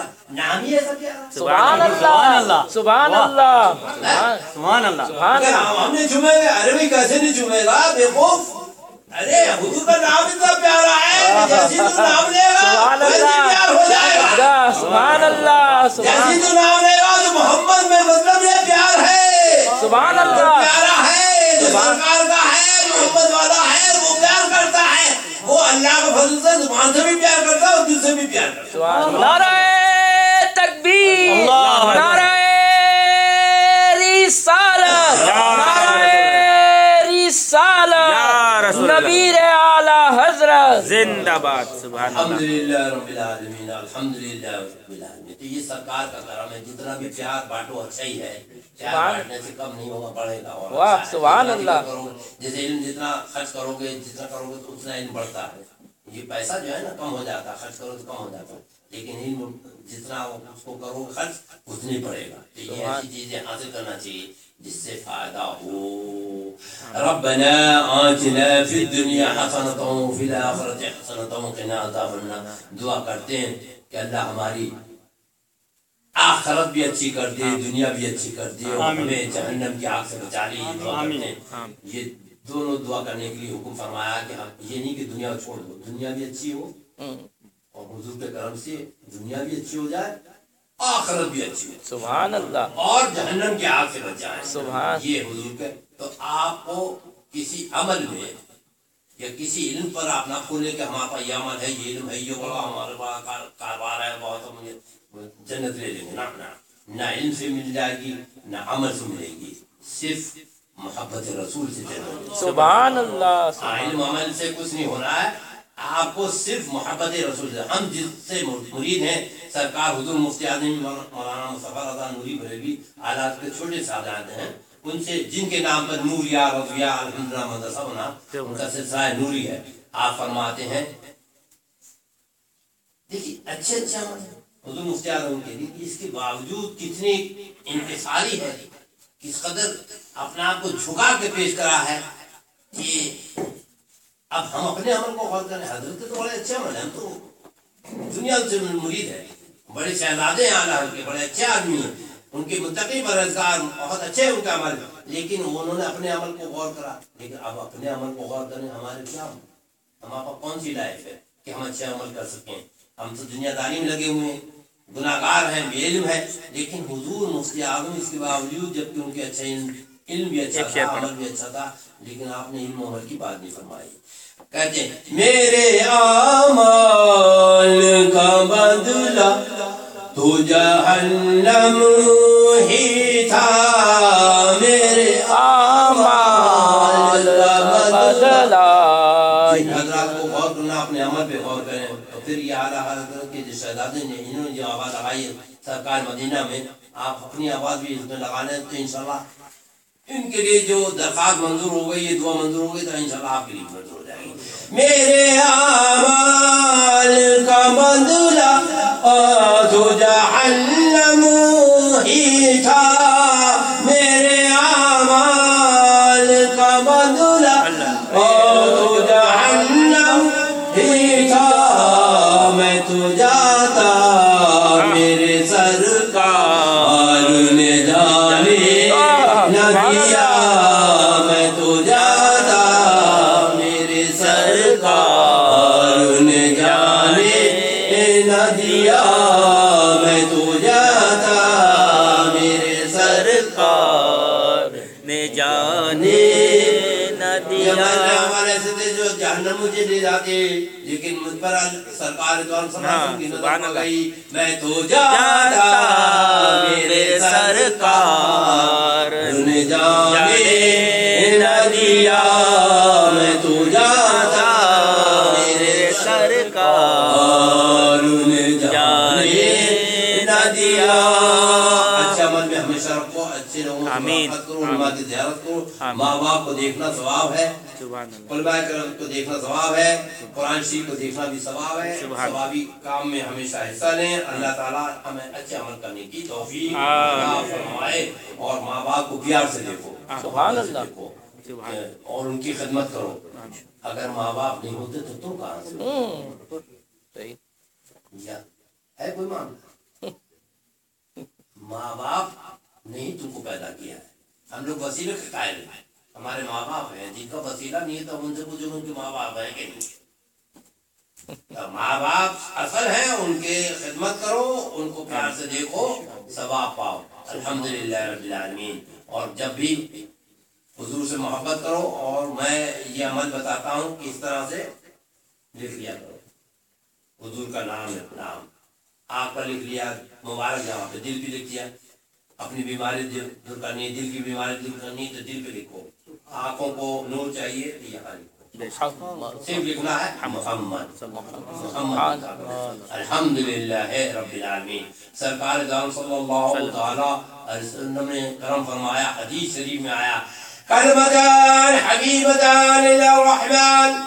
سبحان اللہ۔ سبحان اللہ سبحان سبحان اللہ۔ سبحان اللہ۔ ہم نے گے ارے بھائی کیسے نہیں چومے گا بیوقوف ارے حضور کا نام اتنا پیارا ہے جیسی تو نام لے گا سبحان اللہ۔ پیار ہو جائے گا۔ اللہ سبحان اللہ جیسی تو نام لے گا تو محمد میں مطلب یہ پیار ہے۔ سبحان اللہ۔ پیارا ہے جو کا محمد والا ہے وہ پیار کرتا ہے۔ وہ اللہ کے فضل سے زبان سے بھی پیار کرتا ہے اور دل سے بھی پیار کرتا ہے۔ نعرہ تکبیر اللہ اکبر۔ نعرہ رسالت نعرہ یا رسالت رسول اللہ۔ نبی اعلی حضرت زندہ باد سبحان اللہ۔ للہ رب العالمین الحمد للہ رب العالمین۔ تو یہ سرکار کا کرم ہے جتنا بھی پیار بانٹو اچھا ہی ہے۔ پیار بانٹنے سے کم نہیں ہوگا بڑھے گا واہ، اچھا۔ سبحان اللہ۔ جیسے علم جتنا خرچ کرو گے جتنا کرو گے تو اتنا علم بڑھتا ہے۔ یہ پیسہ جو ہے نا کم ہو جاتا ہے خرچ کرو تو کم ہو جاتا ہے۔ لیکن علم جتنا اس کو کرو گے خرچ اتنی پڑے گا۔ تو یہ ایسی چیزیں حاصل کرنا چاہیے۔ جس سے فائدہ ہو ربنا آتنا فی الدنیا حسنۃ وفی الآخرۃ حسنۃ وقنا عذاب النار. دعا کرتے ہیں کہ اللہ ہماری آخرت بھی اچھی کر دے دنیا بھی اچھی کر دے اور۔ ہمیں جہنم کی آگ سے بچا لی یہ دعا۔ کرتے ہیں. یہ دونوں دعا کرنے کے لیے حکم فرمایا کہ ہم یہ نہیں کہ دنیا چھوڑ دو دنیا بھی اچھی ہو اور حضور کے کرم سے دنیا بھی اچھی ہو جائے آخرت بھی اچھی ہو سبحان اللہ۔ اور جہنم کی آگ سے بچ جائیں۔ سبحان۔ یہ حضور کے تو آپ کو کسی عمل میں یا کسی علم پر آپ نہ کھولے کہ ہمارے پاس یہ عمل ہے یہ علم ہے یہ بڑا ہمارے پاس کار- کاروبار ہے بہت مجھے جنت لے لیں گے۔ نہ نہ علم سے مل جائے گی نہ عمل سے ملے گی۔ صرف محبت رسول سے جنت سبحان اللہ علم عمل سے کچھ نہیں ہونا ہے۔ آپ کو صرف محبت رسول سے ہم جس سے مرید ہیں سرکار حضور مفتی اعظم مولانا مصطفیٰ رضا نوری بریلوی آلات کے چھوٹے سادات ہیں۔ ان سے جن کے نام پر نور یا رضویا الحمدللہ مدرسہ بنا ان کا سلسلہ نوری ہے۔ آپ فرماتے ہیں۔ دیکھیے، اچھے اچھے عمل حضور مفتی اعظم کے لیے اس کے باوجود کتنی انتصاری ہے کس قدر اپنے آپ کو جھکا کے پیش کرا ہے۔ کہ اب ہم اپنے عمل کو غور کریں، حضرت کے تو بڑے اچھے عمل ہیں، ہم تو دنیا سے مرید ہے بڑے شہزادے ہیں اعلیٰ کے بڑے اچھے آدمی ہیں۔ ان کے متقی پرہزگار بہت اچھے ان کا عمل۔ لیکن انہوں نے اپنے عمل کو غور کرا۔ لیکن اب اپنے عمل کو غور کریں ہمارے کیا ہمارے پاس کون سی لائف ہے کہ ہم اچھے عمل کر سکیں؟ ہم تو دنیا داری میں لگے ہوئے ہیں گناہ گار ہیں بے علم ہے لیکن حضور مفتی اعظم اس کے باوجود جبکہ ان کے اچھے علم بھی اچھا تھا عمل بھی اچھا تھا لیکن آپ نے علم و عمل کی بات نہیں فرمائی۔ کہتے ہیں میرے آمال کا بدلہ تو جہنم ہی تھا میرے آمال بدلا جی، حضرات کو غور کرنا، اپنے عمل پہ غور کریں۔ تو پھر یہ اعلیٰ حضرت کے جو شہزادے نے، انہوں نے جو آواز لگائی سرکار مدینہ میں، آپ اپنی آواز بھی اس میں لگا لیں تو انشاءاللہ ان کے لیے جو درخواست منظور ہو گئی، یہ دعا منظور ہو گئی، تو انشاءاللہ آپ کے لیے منظور ہو جائے میرے آمال کا بدلہ تو جہنم ہی تھا۔ میرے آمال کا بدلا مجھے لے جاتے لیکن مجھ پر سرکار دور ہاں، کی نظر پڑ۔ گئی میں تو جاتا میرے سرکار۔ نے جانے نہ دیا میں تو جاتا میرے سرکار۔ نے جانے نہ دیا اچھے عمل میں ہمیشہ رکھو اچھے لوگوں کی زیارت کرو۔ ماں باپ کو دیکھنا ثواب ہے۔ علماء کرام کو دیکھنا ثواب ہے قرآن شریف کو دیکھنا بھی ثواب ہے۔ ثوابی کام میں ہمیشہ حصہ لیں۔ اللہ تعالیٰ ہمیں اچھے عمل کرنے کی توفیق فرمائے اور ماں باپ کو پیار سے دیکھو۔ سبحان اللہ۔ سبحان اور ان کی خدمت کرو۔ اگر ماں باپ نہیں ہوتے تو تم کہاں سے؟ ہے کوئی معاملہ ماں باپ نے ہی تم کو پیدا کیا ہے۔ ہم لوگ وسیلے کے قائل ہیں۔ ہمارے ماں باپ ہیں، جن کا وسیلہ نہیں ہے تو ان سے پوچھو ان کے ماں باپ ہیں کہ نہیں۔ ماں باپ اصل ہیں، ان کے خدمت کرو، ان کو پیار سے دیکھو، ثواب پاؤ۔ الحمدللہ رب العالمین۔ اور جب بھی حضور سے محبت کرو، اور میں یہ عمل بتاتا ہوں کہ اس طرح سے لکھ لیا کرو۔ حضور کا نام ہے، نام۔ آنکھ پر لکھ لیا، مبارک جہاں پہ دل پہ لکھ دیا۔ اپنی بیماری دل دور کرنی ہے دل کی بیماری دور کرنی ہے تو دل پہ لکھو۔ آنکھوں کو نور چاہیے صرف لکھنا ہے محمد۔ محمد۔ الحمد للہ رب العالمین۔ سرکار دام صلی اللہ تعالی علیہ وسلم نے کرم فرمایا حدیث شریف میں آیا کلمتان حبیبتان الرحمن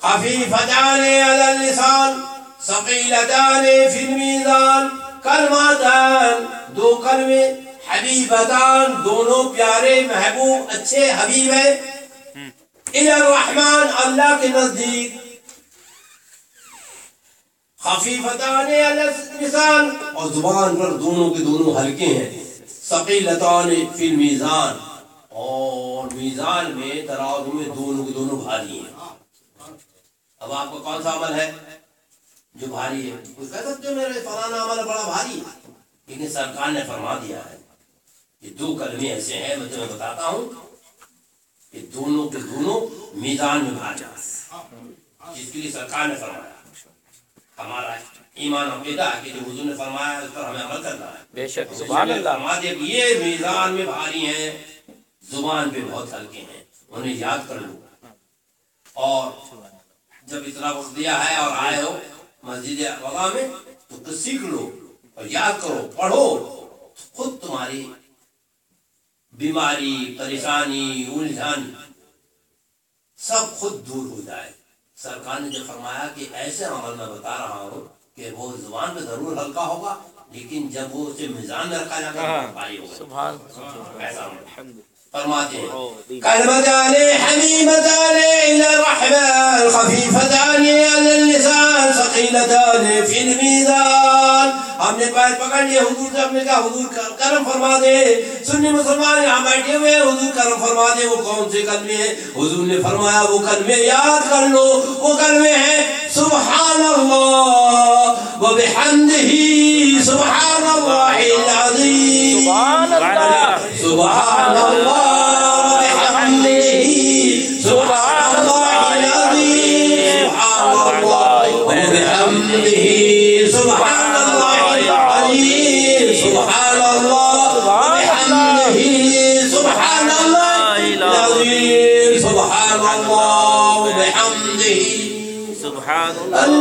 خفيفتان على اللسان ثقيلتان في الميزان کلماتان دو کلمے حبیبتان دونوں پیارے محبوب، اچھے حبیب ہیں۔ الرحمن اللہ کے نزدیک۔ خفیفتان علی اللسان اور زبان پر دونوں کے دونوں ہلکے ہیں۔ ثقیلتان فی المیزان۔ اور میزان میں ترازو میں دونوں کے دونوں بھاری ہیں۔ اب آپ کا کون سا عمل ہے؟ جو بھاری ہے۔ کوئی کہہ سکتے ہو میرے فلانا عمل بڑا بھاری ہے۔ لیکن سرکار نے فرما دیا ہے۔ یہ دو کلمے ایسے ہیں میں تمہیں بتاتا ہوں کہ دونوں کے دونوں میزان میں بھاگ جائیں جس کے لیے سرکار نے فرمایا ہمارا ایمان عقیدہ کہ جو حضور نے فرمایا اس پر ہمیں عمل کرنا ہے۔ بے شک سبحان اللہ۔ فرما کہ یہ میزان میں بھاری ہیں زبان پہ بہت ہلکے ہیں انہیں یاد کر لو۔ اور جب اتنا وقت دیا ہے اور آئے ہو مسجد وغیرہ میں تو کچھ سیکھ لو اور یاد کرو پڑھو۔ خود تمہاری بیماری پریشانی الجھن سب خود دور ہو جائے۔ سرکار نے جو فرمایا کہ ایسے عمل میں بتا رہا ہوں کہ وہ زبان پہ ضرور ہلکا ہوگا لیکن جب وہ اسے میزان میں رکھا بھاری ہوگا سبحان ایسا عمل۔ فرماتے ہیں اللہ كلمتان حميمتان إلى الرحمن خفيفتان على اللسان ثقيلتان في الميزان ہم نے پیر پکڑ لیا حضور ہم نے کہا حضور کر- کرم فرما دے۔ سنی مسلمان یہاں بیٹھے ہوئے حضور کرم فرما دے۔ وہ کون سے کلمے ہیں؟ حضور نے فرمایا وہ کلمے یاد کر لو۔ وہ کلمے ہیں سبحان اللہ و بحمدہ سبحان اللہ العظیم۔ سبحان اللہ۔ سبحان اللہ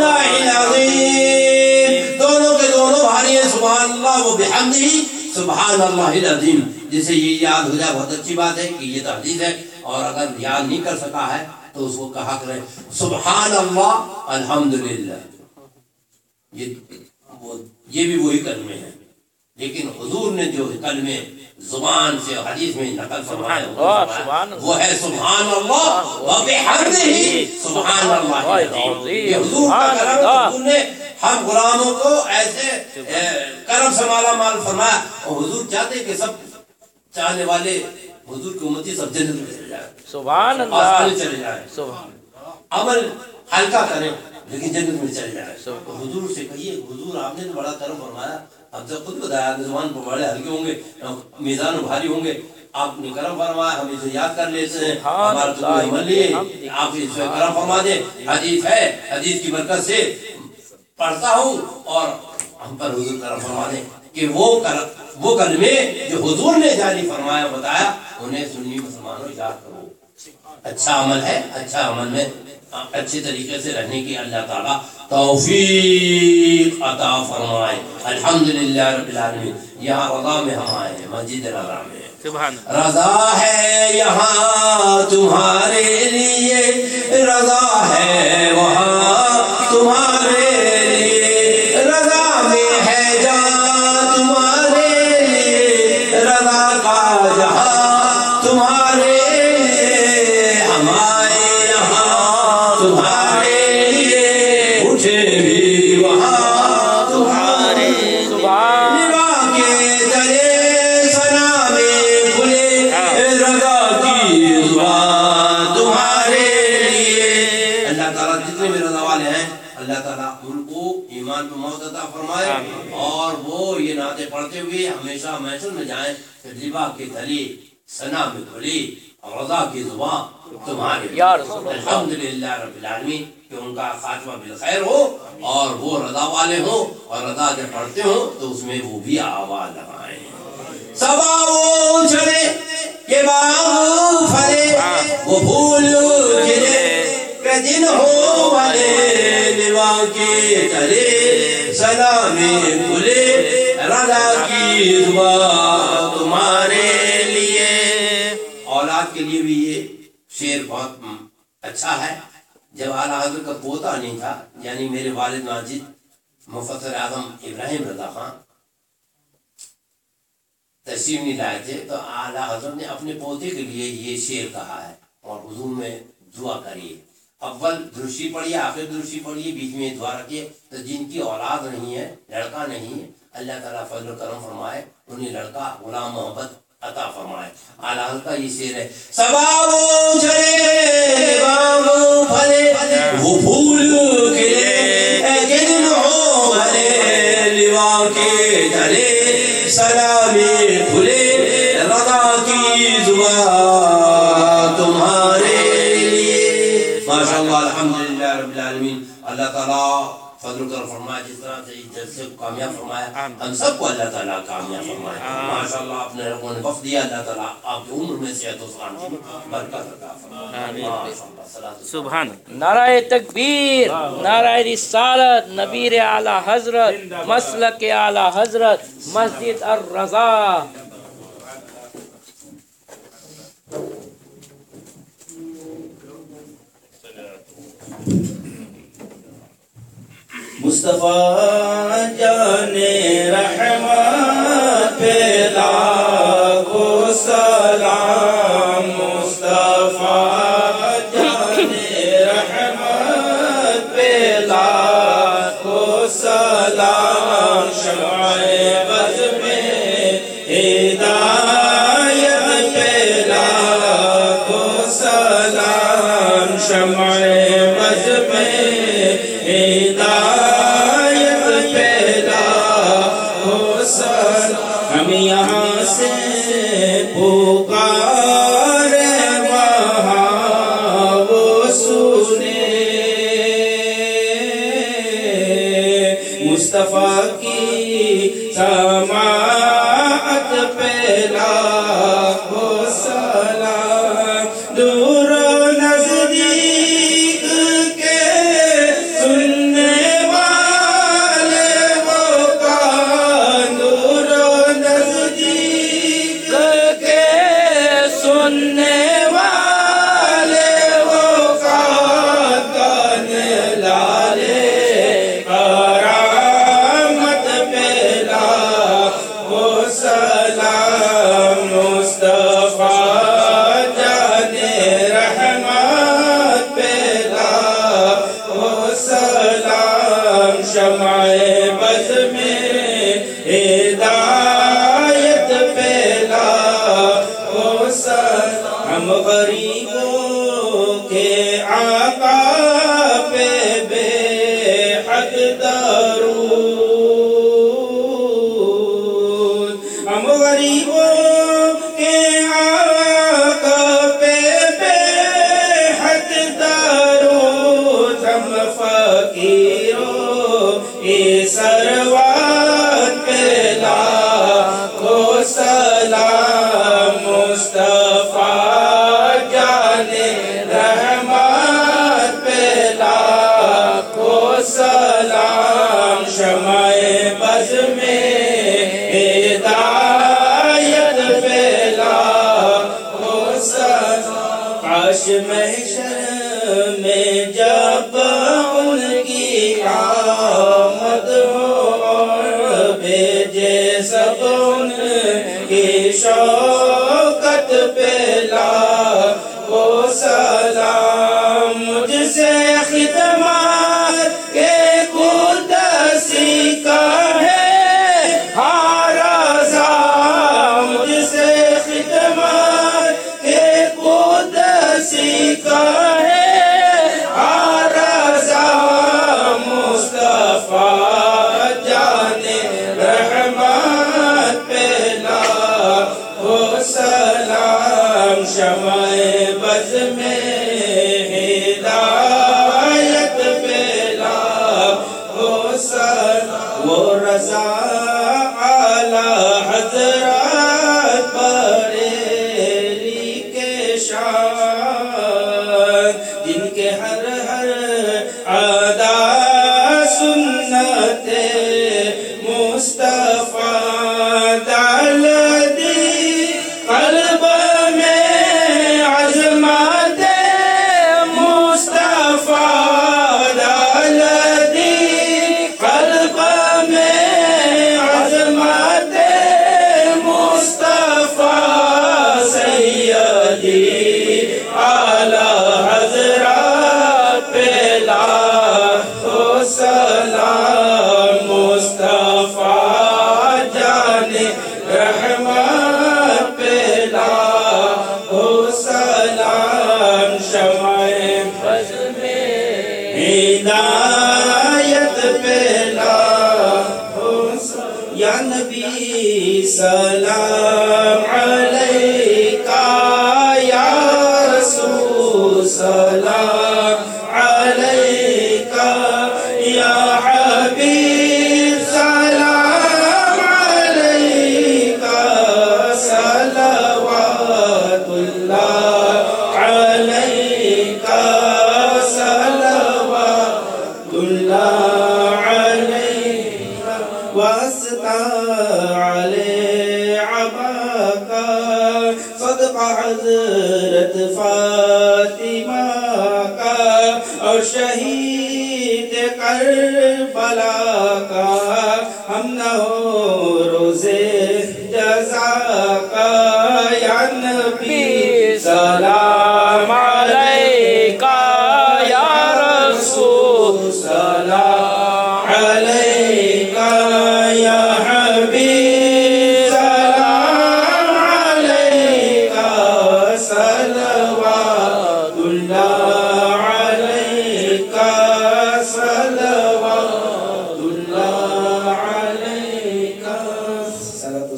اللہ العظیم۔ دونوں کے دونوں بھاری ہیں، سبحان اللہ و بحمدہ، سبحان اللہ العظیم۔ جسے یہ یاد ہو جائے، بہت اچھی بات ہے کہ یہ تحدید ہے اور اگر یاد نہیں کر سکا ہے تو اس کو کہا کریں، سبحان اللہ، الحمدللہ۔ یہ وہ یہ بھی وہی کلمے ہیں۔ لیکن حضور نے جو کلمے زبان سے حدیث میں نقل اللہ۔ وہ ہے سبحان اللہ و بحمدہ سبحان اللہ یہ حضور کا کرم۔ حضور نے ہم غلاموں کو ایسے کرم سے مالا مال فرمایا۔ اور حضور چاہتے کہ سب چاہنے والے حضور کی امتی سب جنت میں چلے جائیں۔ سبحان اللہ۔ چلے جائیں۔ سبحان عمل ہلکا کریں لیکن جنت میں چل جائے تو حضور سے کہیے حضور آپ نے بڑا کرم فرمایا۔ اب تو خود بتایا زبان پر بڑے ہلکے ہوں گے میزان بھاری ہوں گے آپ نے کرم فرمایا ہم اسے یاد کر لیتے ہیں۔ ہمارا تو عمل ہے۔ آپ اس پہ کرم فرما دیں۔ حدیث ہے حدیث کی برکت سے پڑھتا ہوں اور ہم پر حضور کرم فرما دیں کہ وہ وہ کلمے جو حضور نے جاری فرمایا بتایا انہیں سنی مسلمانوں یاد کرو۔ اچھا عمل ہے اچھا عمل میں اچھے طریقے سے رہنے کی اللہ تعالیٰ توفیق عطا فرمائے۔ الحمدللہ رب العالمین۔ یہاں رضا میں ہم آئے ہیں مسجد رضا میں۔ رضا ہے یہاں تمہارے لیے۔ رضا ہے وہاں تمہارے بھی رضا والے ہیں۔ اللہ تعالیٰ ان کو ایمان پہ موت عطا فرمائے اور وہ یہ نعتیں پڑھتے ہوئے ہمیشہ محسوس میں جائیں۔ لبا کے تلے سنا میں اور رضا کی زبان تمہارے الحمدللہ رب العالمین کہ ان کا خاتمہ بالخیر ہو اور وہ رضا والے ہوں اور رضا جب پڑھتے ہوں تو اس میں وہ بھی آواز لگائیں۔ سبا وہ چلے کہ باغ پھلے وہ پھول کھلے دن ہو والے نوا کے تلے، سلامی کھلے رضا کی زبان تمہارے لیے۔ اولاد کے لیے بھی یہ شعر بہت اچھا ہے۔ جب اعلیٰ حضرت کا پوتا نہیں تھا یعنی میرے والد ماجد مفسر اعظم ابراہیم رضا خان، تشریف نہیں لائے تھے، تو اعلیٰ حضرت نے اپنے پوتے کے لیے یہ شعر کہا ہے اور حضور میں دعا کریے اول درشی پڑھیے آخر درشی پڑھیے بیچ میں دعا رکھیے تو جن کی اولاد نہیں ہے، لڑکا نہیں ہے، اللہ تعالیٰ فضل و کرم فرمائے، انہیں لڑکا غلام محبت عطا فرمائے۔ اعلیٰ حضرت کا یہ شعر ہے سبابو جھرے بابو پھلے، وہ پھول کھلے، اے دن ہو بھلے لیوا کے جلے سلامی کھلے، رضا کی زبان۔ لیے ماشاءاللہ الحمدللہ رب العالمین اللہ تعالیٰ فضل و کرم فرمائے جس طرح سے اس جلسے کو کامیاب فرمایا ہم سب کو اللہ تعالیٰ کامیاب فرمائے ماشاءاللہ اپنے ربوں نے وقت دیا اللہ تعالیٰ آپ کی عمر میں صحت و سلام کی برکت عطا فرمائے سبحان نعرہ تکبیر نعرہ رسالت نبیر اعلی حضرت مسلک اعلی حضرت مسجد الرضا مصطفیٰ جان رحمت پہ لاکھوں سلام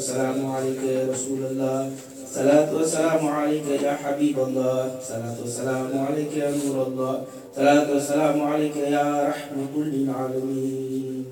السلام عليك يا رسول الله. صلاة والسلام عليك يا حبيب الله. صلاة والسلام عليك يا نور الله. صلاة والسلام عليك يا رحمة للعالمين